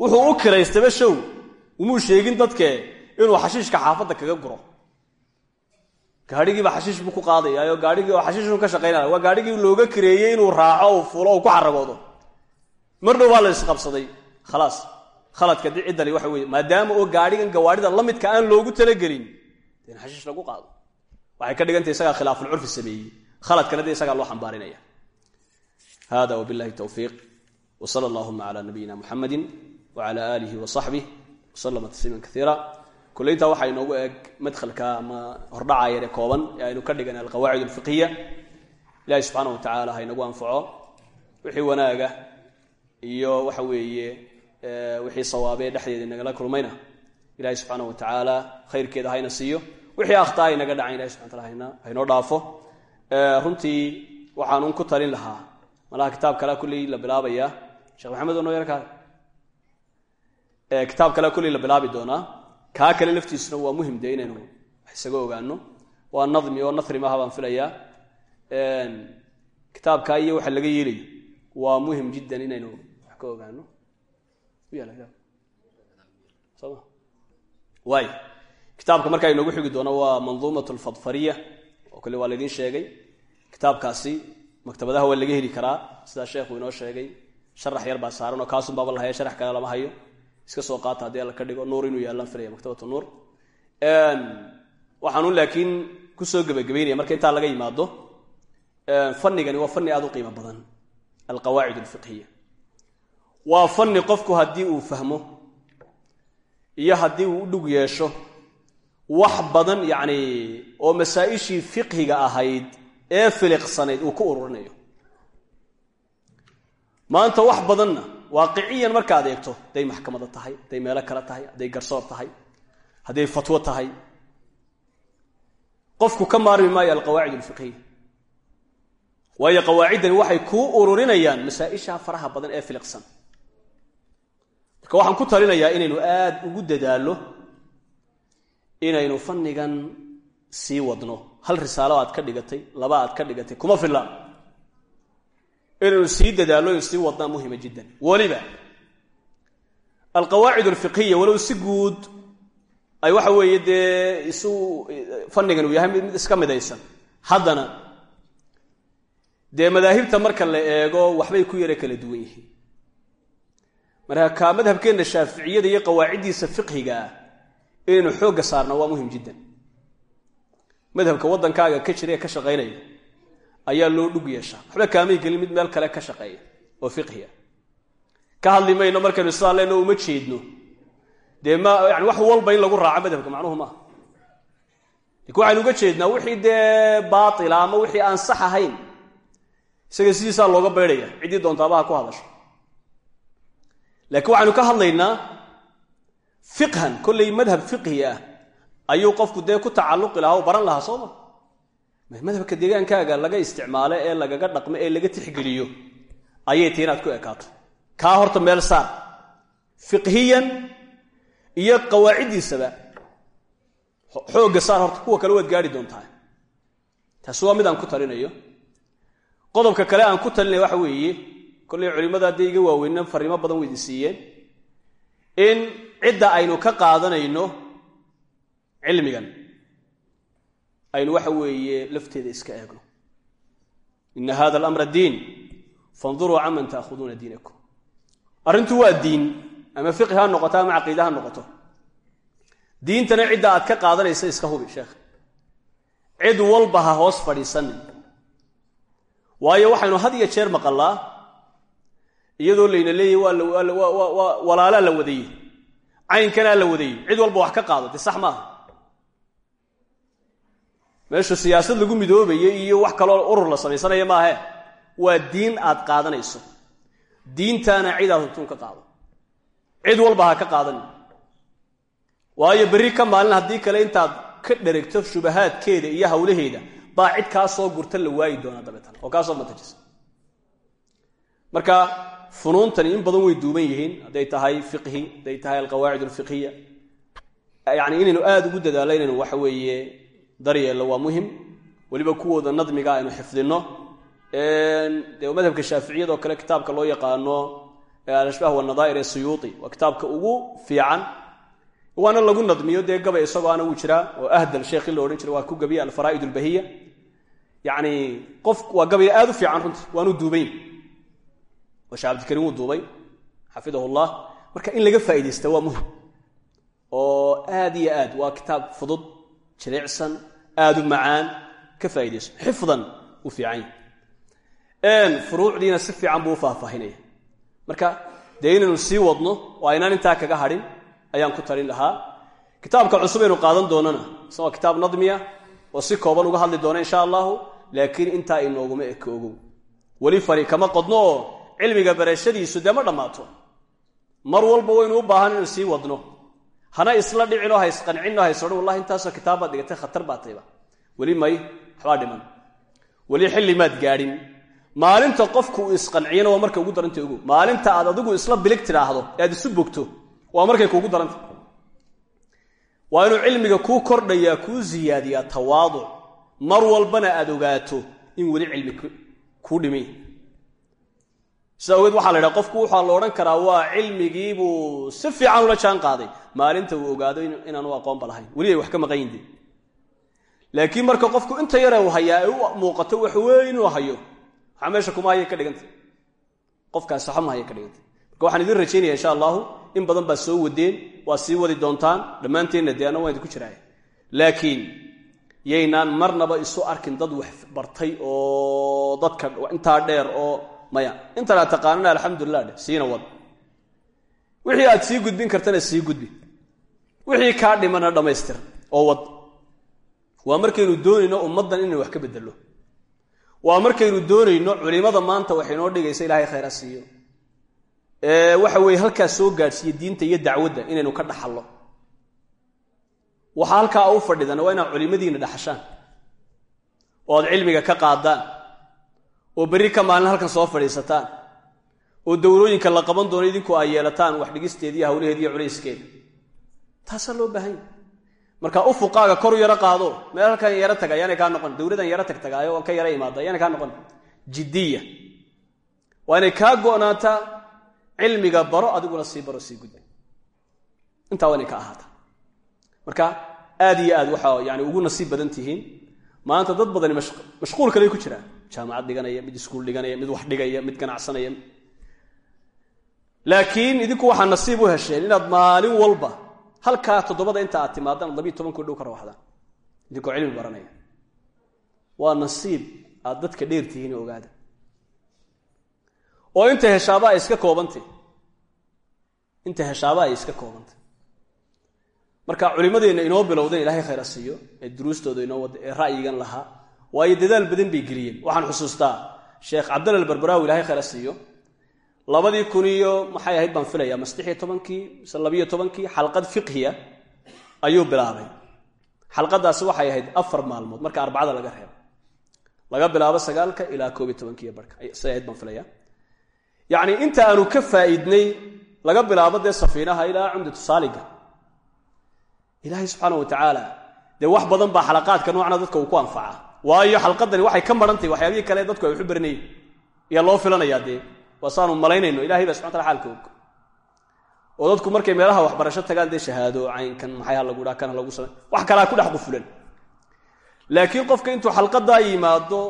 Wuxuu u kiraystayba show. Umuu sheegin dadke inuu xashiishka xaafadda kaga guro. Gaadhigiiba xashiish buu ku qaadayaayo gaadhigii oo xashiishun ka shaqaynaya. Waa gaadhigii looga kireeyey inuu raaco u fulo u ku xaragoodo mar dhow baa la isqabsaday. Khalaas khaladka di ciddali waxa weye maadaama oo gaadhigan gawaadhida la midka aan loogu talagelin in xashiish lagu qaado. Waxay ka dhigantay isagaa khilaafulcurfi sameeyey. Khaladkana dee isagaa loo xambaarinaya. Hada wbillahi towfiiq wsala allahuma cala nabiyina muxamadi wcala aalihi wasaxbih waslama tasliima kaiira kuleyntaa waxaa inoogu eg madhalka ama hordhaca yare kooban ee aynu ka dhigan alqawaacid alfiqhiya ilahi subxaana wa tacaala ha inagu anfaco. Wixii wixii sawaabee dhexdeeda inagala kulmayna. Ilahi subxaana wa tacaala khayrkeeda hayna siiyo. Wixii akhtaa inaga dhacan ilahi subxana tala haynoo dhaafo. Runtii waxaanun ku talin lahaa. Malaha kitaab kalea kulley la bilaabaya. Sheekh maxamed oo noo yarkaa kitaab kalea kulley la bilaabi doonaa kaa kale laftiisuna waa muhiim dee inaynu isaga ogaano waa nadmi oo nasri maaha baan filayaa. Kitaabkaa iyo waxa laga yeelayo waa muhiim jiddan inaynu ka ogaano kitaabka markaa inoogu xigi doono waa manduumat lfadfariya oo kale waa laydin sheegay. Kitaabkaasi maktabadaha waa laga heli karaa sidaa sheekhu inoo sheegay. Sharax yar baa saaran oo kaasun baaba la haya sharax kale lama hayo. Iska soo qaata haddii alla ka dhigo nuur inuu yaallaan filaya maktabatu nuur. Waxaanu laakiin ku soo gebagabeynaya marka intaa laga yimaado. Fanigani waa fani aada u qiimo badan. Alqawaacid alfiqhiya waa fani qofku haddii uu fahmo iyo haddii uu u dhug yeesho wax badan yacni oo masaa-ishii fiqhiga ahayd ee filiqsanayd uu ku ururinayo. Maanta wax badanna waaqiciyan markaad eegto hadday maxkamada tahay hadday meelo kale tahay hadday garsoor tahay hadday fatwo tahay. Qofku ka maarmi maayo alqawaacid alfiqhiya waayo qawaaciddani waxay kuu ururinayaan masaa-isha faraha badan ee filiqsan marka waxaan ku talinayaa inaynu aada ugu dadaallo inaynu fannigan sii wadno. Hal risaalo aad ka dhigatay laba aad ka dhigatay kuma filla. Inaynu sii dadaallo inu sii wadnaa muhima jiddan. Weliba alqawaacid alfiqhiya walow si guud ay waxa weeye dee isu fannigan uu yahay mid iska midaysan. Haddana dee madaahibta marka la eego waxbay ku yara kala duwan yihiin marka kaa madhabkeenna shaaficiyada iyo qawaaciddiisa fiqhiga ah inaynu xoogga saarna waa muhiim jiddan. Madhabka waddankaaga ka jira ee ka shaqaynaya ayaa loo dhug yeeshaa waxba kaamay gelin mid meel kale ka shaqeeya oo fiqhiya ka hadli mayno markaynu sidaa leenno uma jeedno. Dee ma yani wax walba in lagu raaco madhabka macnuhu maaha laakiin waxaynu uga jeednaa wixii dee baatila ama wixii aan sax ahayn isaga sidiisaa looga baydhaya ciddii doontaabaha ku hadasho laakiin waxaynu ka hadlaynaa fiqhan kollay madhab fiqhi ah. Ayuu qofku dee ku tacalluqi lahaa oo baran lahaa soo ma? Madhabka deegaankaaga laga isticmaalo ee lagaga dhaqmo ee laga tixgeliyo ayay tii inaad ku ekaato. Kaa horta meel saar. Fiqhiyan iyo qawaaciddiisaba xoogga saar horta kuwa kale waad gaari doontaa. Taasi waa mid aan ku talinayo. Qodobka kale aan ku talinaya waxa weeye kollay culimmada hadday iga waaweyna fariimo badan weydi siiyeen in cidda aynu ka qaadanayno cilmigan aynu waxa weeye lafteeda iska eegno. Ina hada alamra diin fanduruu caman taakhuduuna diinakum. Arrintu waa diin ama fiqhi ha noqoto ama caqiide ha noqoto. Diintana cidda aad ka qaadanaysa iska hubi sheekh. Cid walba ha hoos fadhiisanin. Waayo waxaynu had iyo jeer maqallaa iyadoo layna leeyahy walaalaa la wadayey. Caynkanaa la wadayey. Cid walba wax ka qaado dee sax maaha. Meeshu siyaasad lagu midoobaye iyo wax kaloo urur la samaysanaya maahe waa diin aad qaadanayso. Diintaana cid aad hubtuun ka qaado. Cid walba ha ka qaadanin waayo berri ka maalin haddii kale intaad ka dheregto shubahaadkeeda iyo hawlaheeda baa cid kaa soo gurta la waayi doonaa dabeetana. Oo kaa soo matajisa. Marka funuuntani in badan way duuban yihiin. Hadday tahay fiqhi hadday tahay alqawaacid alfiqhiya. Yacni inaynu aada ugu dadaallo inaynu waxa weeye daryeello waa muhiim. Weliba kuwooda nadmiga aynu xifdinno. Dee madhabka shaaficiyada oo kale kitaabka loo yaqaano alashbaah wanadaa'ir ee suyuuti waa kitaabka ugu fiican. Waana lagu nadmiyo dee gabay isagoo ana wuu jiraa oo ahdal sheekhi la odhan jiray waa ku gabiya alfaraa'id albahiya yacni qof waa gabay aada u fiican runtii waanu duubayn oo sheekh cabdikariim wuu duubay xafidahu llah marka in laga faa'iidaysta waa muhiim oo aad iyo aad waa kitaab fudud jilicsan aada u macaan ka faa'iidayso xifdan u fiican yahy furuucdiina si fiican buu u faahfaahinaya. Marka dee inaynu sii wadno oo aynaan intaa kaga hadhin ayaan ku talin lahaa. Kitaabka cusub aynu qaadan doonana isagoo kitaab nadmiya oo si kooban uga hadli doona insha allahu laakiin intaa inooguma ekoogow. Weli fari kama qodno. oo cilmiga barashadiisu dee ma dhammaato. Mar walba waynu u baahan inaynu sii wadno. Hana isla dhicinoo haysqancinno haysodhan wallahi intaasoo kitaabbaad dhigatay khatar baa tayba. Weli may waxbaa dhiman. Weli xilli maad gaadhin. Maalinta qofku uu isqanciyana waa markay ugu darantay ogow. Maalinta aad adigu isla bilig tidhaahdo ee aad isu bogto waa markay kuugu darantay waa inuu cilmiga kuu kordhayaa kuu siyaadiyaa tawaaduc. Mar walbana aad ogaato in weli cilmi kuu dhimay sida ogeed waxaa la idhaha qofku waxaa la odhan karaa waa cilmigiibuu si fiican ula jaan qaaday. Maalinta uu ogaado inaanu aqoonba lahayn. Weli wax ka maqan yinde laakiin marka qofku inta yare uu hayaa ay u muuqato wax weyn inuu hayo waxaa meesha kuma hayay ka dhiganta qofkaas saxo ma hayay ka dhiganta marka waxaan idin rajaynaya insha allahu in badan baa soo wadeen waa sii wadi doontaan dhammaanteenna dee anna waan idinku jiraaya laakiin yaynaan marnaba isu arkin dad wax bartay oo dadka intaa dheer oo maya. Intan aad taqaanana alxamdulilah dheh siina wad. Wixii aad sii gudbin kartana sii gudbi. Wixii kaa dhimana dhammaystir oo wad. Waa markaynu doonayno ummaddan inaynu wax ka bedello waa markaynu doonayno culimada maanta waxay noo dhigaysa ilaahay khayra siiyo. Waxa weeye halkaas soo gaadhsiiya diinta iyo dacwadda inaynu ka dhaxallo. Waxaa halkaa u fadhidana waa inaad culimadiina dhaxashaan oo aad cilmiga ka qaadaan oo berri ka maalin halkan soo fadhiisataan oo dowlooyinka la qaban doono idinku ay yeelataan wax dhigisteeda iyo hawlaheeda iyo culayskeeda taasaa loo baahan yahy marka ufuqaaga kor yaro qaado meel halkan yaro taga ayaanay kaa noqon. Dowladan yaro tagtagaayo aan ka yaro imaada ayaanay kaa noqon. Jiddiya. Waa inay kaa go'naataa cilmiga baro adiguna sii baro sii gudba intaa waa inay ka ahaata marka aad iyo aad waxaa yani ugu nasiib badan tihiin maanta dad badani mashquul ku jiraan jaamacad dhiganaya mid iskuul dhiganaya mid wax dhigaya mid ganacsanaya. Laakiin idinku waxaa nasiib u hesheen inaad maalin walba halkaa toddobada inta aad timaadaan labiiy tobanku dhow ka rawaxdaan idinkoo cilmi baranaya. Waa nasiib aad dadka dheer tihiin ogaada. Oo inta heshaaba ay iska koobantay. Inta heshaaba ay iska koobantay. Marka culimmadeenna inoo bilowdeen ilaahay khayra siiyo ee duruustooda inoo wada ee ra'yigan lahaa waayo dadaal badan bay geliyeen. Waxaan xusuustaa sheekh cabdalla albarbaraawi ilahay khayra siiyo. Labadii kun iyo maxay ahayd baan filaya ma saddex iyo tobankii mise labiyo tobankii xalqad fiqhiya ayuu bilaabay. Xalqadaasi waxay ahayd afar maalmood marka arbacada laga reebo. Laga bilaabo sagaalka ilaa koob iyo tobankiiyo barhka siday ahayd baan filaya yacni inta aanu ka faa'iidnay laga bilaabo dee safiinaha ilaa cumdatu saaliga ilaahay subxaana wa tacaala dee wax badan baa xalaqaadka noocna dadka uu ku anfaca waayo xalqadani waxay ka marantahy waxyaabihii kale dadku ay waxu baranayeen ayaa loo filanayaa dee waa saanu malaynayno ilahay baa subxana tala xaalka og oo dadku markay meelaha waxbarasho tagaan dee shahaado caynkan maxay lagu dhaa kan lagu samey wax kalaa ku dhex qufulan laakiin qofka intuu xalqadaa yimaado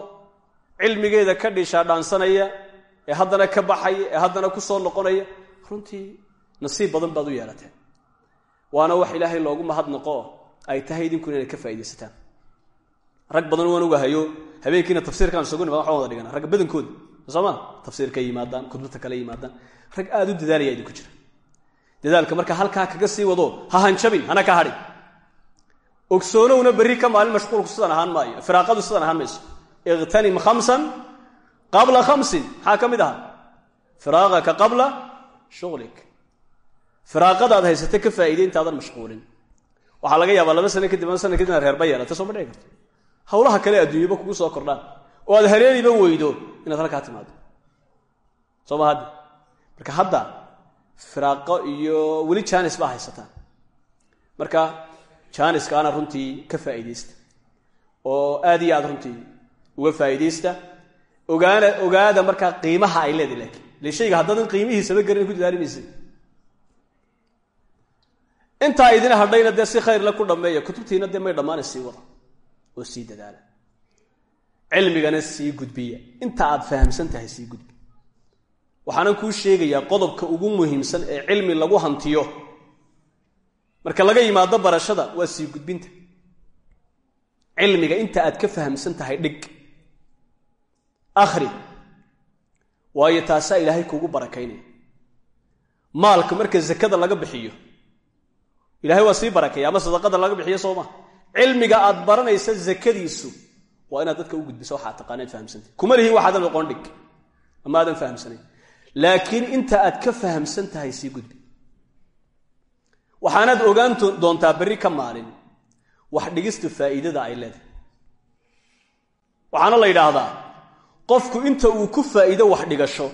cilmigeeda ka dhishaa dhaansanaya ee haddana ka baxaya ee haddana ku soo noqonaya runtii nasiib badan baad u yeelateen. Waana wax ilaahay loogu mahadnaqo ay tahay idinku inay ka faa'idaysataan rag badan waan ogahayo habeenkiina tafsiirkaan isugu nimad waxaan wada dhigana. Ragga badankooda sooma? Tafsiirka yimaadaan kutubta kale yimaadaan. Rag aada u dadaalaya idinku jira dadaalka marka halkaa kaga sii wado ha hanjabin hana ka hadhin. Ogsoonowna berri ka maalin mashquulku sidan ahaan maayo firaaqadu sidan ahaan mayso. Iqtanim khamsan qabla khamsin maxaa ka ahaa firaaqaka qabla shughlik firaaqadaad haysata ka intaadan mashquulin. Waxaa laga yaabaa laba sane kadib laba kadib reerba yeelata soo ma karto hawlaha kale adduunyaba kugu soo kordhaan. Oo aad haleeliba weydo inaad halkaa timaado soo ma marka hadda firaaqo iyo weli jaanis baa haysataan marka jaaniskaana runtii ka faa'iidaysta. Oo aad iyo aad runtii uga faa'iidaysta. Ogaana ogaada markaa qiimaha ay leedahay laakiin. Le shayga haddaadan qiimihiisaba garan ku dadaalimaysa. Intaa idin hadhayna dee si khayrle ku dhammeeya. Kutubtiina dee may dhammaana sii wada oo sii dadaala. Cilmigana sii gudbiya. Inta aad fahamsan tahay sii gudbi. Waxaanan kuu sheegayaa qodobka ugu muhiimsan ee cilmi lagu hantiyo. Marka laga yimaado barashada waa sii gudbinta. Cilmiga inta aad ka fahamsan tahay dhig. Akhri. Waayo taasaa ilaahay kuugu barakaynaya. Maalka marka zakada laga bixiyo ilahay waa sii barakeeya ama sadaqada laga bixiyo soo maa cilmiga aad baranaysa zakadiisu waa inaad dadka u gudbiso waxaad taqaanaad fahamsantay kuma lihin waxaadan oqon dhig ama aadan fahamsanayn. Laakiin inta aad ka fahamsan tahay sii gudbi. Waxaanaad ogaan doontaa berri ka maalin. Wax dhigistu faa'iidada ay leedahay. Waxaana la yidhaahdaa qofku inta uu ku faa'iido wax dhigasho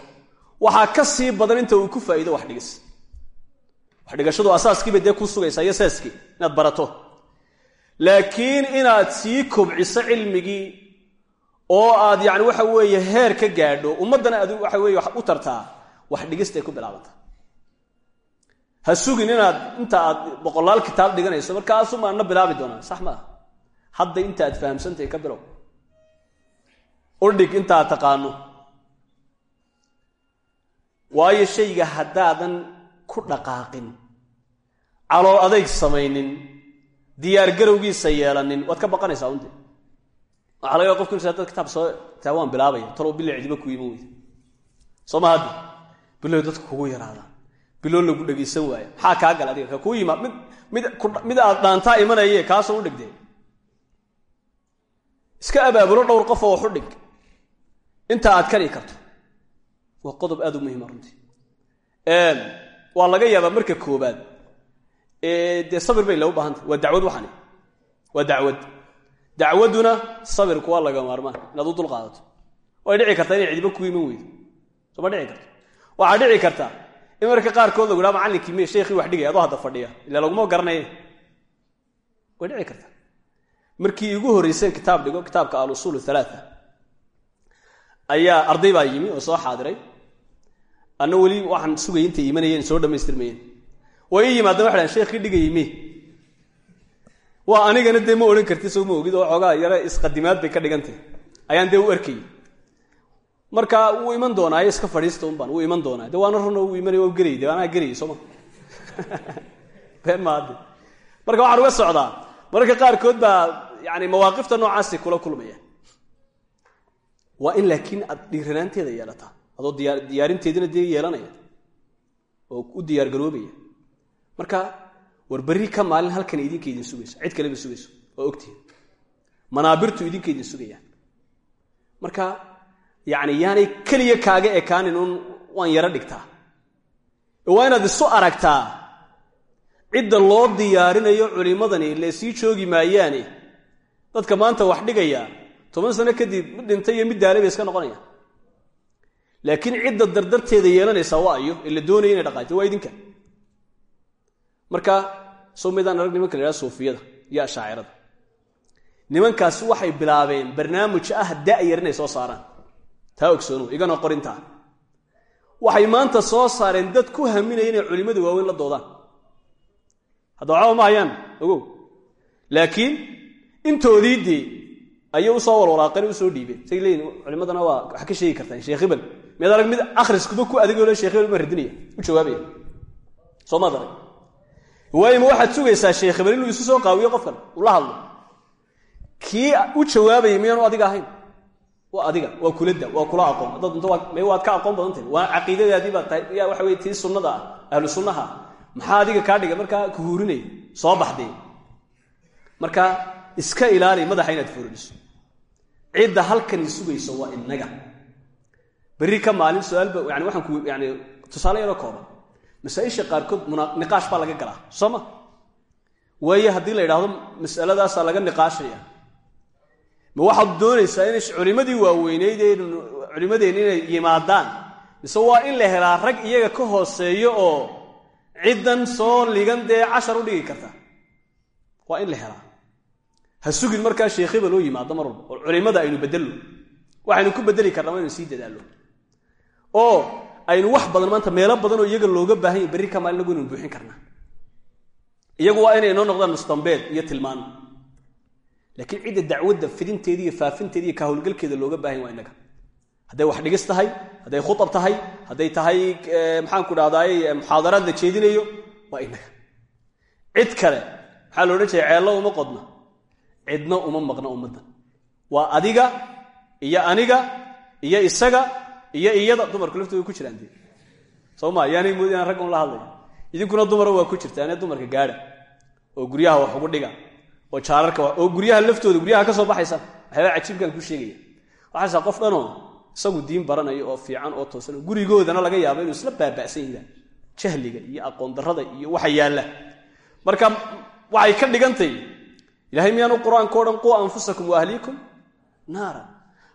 waxaa ka sii badan inta uu ku faa'iido wax dhigis. Wax dhigashadu asaaskiibay dee ku sugaysaa iyo saaskii inaad barato laakiin inaad sii kobciso cilmigii oo aad yacni waxa weeye heer ka gaadho ummaddana aad waxa weeye u tartaa wax dhigistay ku bilaabanta ha sugin inaad inta aad boqolaal kitaab dhiganayso markaasumaana bilaabi doonaa sax maaha hadda inta aad fahamsantahay ka bilow. Udhig intaad taqaano. Waayo shayga haddaadan ku dhaqaaqin calool adayg samaynin diyaar garowgiisa yeelanin. Waad ka baqanaysaa unte waxaa laga qofku inu dad kitaab soo taa bilaabaya talow bilow cidiba ku iman weyda soo ma hadda bilow dadku kugu yaraadaan. Bilow lagu dhegaysan waaya maxaa kaa gala adiga? Kuu yimaad. Mid mid mid aad dhaantaa imanaye kaasoo u dhigdee iska abaabulo dhowr qofoo wax u dhig. Inta aad kari karto. Waa qodob aad u muhiima runtii. Waa laga yaabaa marka koobaad dee sabir bay loo baahantay. Waa dacwad waxani? Waa dacwad. Dacwadduna sabirku waa laga maarmaan. Inaad u dulqaadato. Way dhici kartaa inay cidiba ku iman weydo soo ma dhici karto? Waxaa dhici karta in marka qaarkood lagu dhaha macallinkii me sheekhii wax dhigay adoo hadda fadhiya. Ila laguma garanaye. Way dhici karta markii igu horreyseen kitaab dhigo kitaabka alusuul halaaa ayaa arday baa yimi oo soo xaadiray. Anna weli waxaan sugay imanayeen soo dhamaystirmayeen way yimaadeen waxay dhahan sheekhii dhigayay me waa anigana dee ma odhan karti soo ma ogid oo xoogaa yaro isqadimaad bay ka dhigantay. Ayaan dee u arkayy marka wuu iman doonaayo iska fadhiista un baan wuu iman doonaa. De waana run wuu imanay waa gelayy de anaa maade marka waxaan uga socdaa mararka qaarkood baa yani mawaaqifta noocaasi kula kulmaya. Waa in laakiin aad dhiiranaanteeda yeelataa adoo diyaa diyaarinteedina dee oo u diyaar garoobaya marka war ka maalin halkan idinka idin sugayso cid kaleba sugayso oo ogtihin manaabirtu idinka idin sugayaan. Marka yacni yaanay keliya kaaga ekaanin un waan yaro dhigtaa. Waa inaad isu aragtaa cidda loo diyaarinayo culimmadani le joogi maayaane dadka maanta wax dhigaya toban sano kadib mid dhintay iyo mid daalay bay iska noqonayaan. Laakiin cidda dardarteeda yeelanaysaa waa ayo la doonaya inay dhaqaajto waa idinka marka soo midaan arag nimanka la yhaha suufiyada iyo ashaacirada nimankaasi waxay bilaabeen barnaamij ah da'yar inay soo saaraan. Taa ogsoono igana qorintaa waxay maanta soo saareen dad ku haminaya inay culimmada waaweyn la doodaan. Hadda waxba ma hayaan ogow. Laakiin intoodii dee ayay u soo walwalaaqeen u soo dhiibeen. Say leeyihiin culimadana waa wax ka sheegi kartaan sheekh hebel mid arag mid akhriskuba ku adigoo le sheekh hebel baa radinaya u jawaabaya. Soo maad arag waayo ma waxaad sugaysaa sheekh hebel inuu isu soo qaawiyo qofkan? Ula hadlo. Kii u jawaabaya miyaanu adiga ahayn? Waa adiga waa kulada waa kula aqoon. Haddaad dunto m waad ka aqoon badan tahay. Waa caqiidadaadii baad tahay. Yaa waxa wey tii sunnada ah ahlu sunnaha maxaa adiga kaa dhiga markaa kuhuurinay soo baxdee marka iska ilaali madaxa inaad fooriniso cidda halkani sugayso waa inaga berri ka maalin su'aalba yani waxaan ku yani tusaale yaroo kooban masaa-isha qaarkood niqaash baa laga galaa. Soo ma? Waayo haddii la yidhaahdo masaladaasaa laga niqaashaya. Ma waxaad doonaysaa inay culimmadii waaweyneyd ee culimmadeenni inay yimaadaan? Mise waa in la helaa rag iyaga ka hooseeyo oo ciddan soo ligan dee cashar u dhigi karta? Waa in la helaa. Ha sugin markaa sheekh hebel oo yimaado mar walba oo culimmada aynu bedelno. Waxaynu ku bedeli karnaa waa inaynu sii dadaallo. Oo aynu wax badan maanta meelo badan oo iyaga looga baahan yahy berri ka maalin nagu inaynu buuxin karnaa. Iyagu waa inay noo noqdaan mustambeed iyo tilmaan. Laakiin cidda dacwadda fidinteeda iyo faafinteeda iyo kahowlgalkeeda looga baahan waa inaga hadday wax dhigis tahay hadday khuab tahay hadday tahay maxaanku dhahdaay muxaadaraad la jeedinayo waa inaga cid kale maxaa lo odhan jiray ceello uma qodna cidna uma maqna ummaddan. Waa adiga iyo aniga iyo isaga iyo iyada dumarku laftooda ku jiraan dee. Soo ma yaanay moodi inaan ragga un la hadlaya idinkuna dumara waa ku jirtaane dumarka gaadha. Oo guryaha wax ugu dhiga. Oo jaararka oo guryaha laftooda guryaha ka soo baxaysa. Waxyaabaa cajiibkaan ku sheegaya. Waxaasa qof dhanoo isagu diin baranayo oo fiican oo toosan. Gurigoodana laga yaabo inuu isla baaba'san yihiin jahliga iyo aqoon darrada iyo waxa yaalla. Marka waxay ka dhigantay ilahay miyaanu qur'aanka o anfusakum wa ahliikum naara.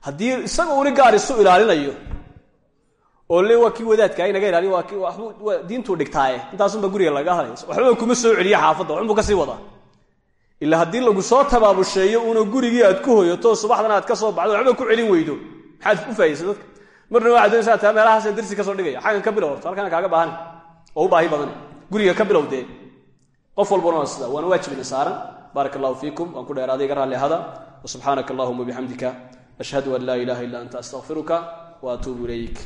Haddii isaga uni gaar isu ilaalinayo oo le waa kii wadaadka inaga ilaaliy waa diintuu dhigtaaye. Intaasunbaa guriga laga hadlay waxbaba kuma soo celiya xaafadda waxunbuu ka sii wadaa ila haddii lagu soo tabaabusheeyo una gurigii aad ku hoyato subaxdana aad ka soo baxdo waxba ku celin weydo. Maxaad u faa'idaysa dadka? Marna waxaad doonaysaa taa meelahaasee darsi ka soo dhigaya. Xaggan ka bilow horto kaaga baahan. Oo u baahi badan guriga ka bilow dee. Qof walbana waa sida waana waajibina saaran baarak allahu fiikum. Waan ku dheeraaday iga raalli ahada wa subxaanaka ashhadu an laa ilaha illa anta astaqfiruka wa atuubu ilayk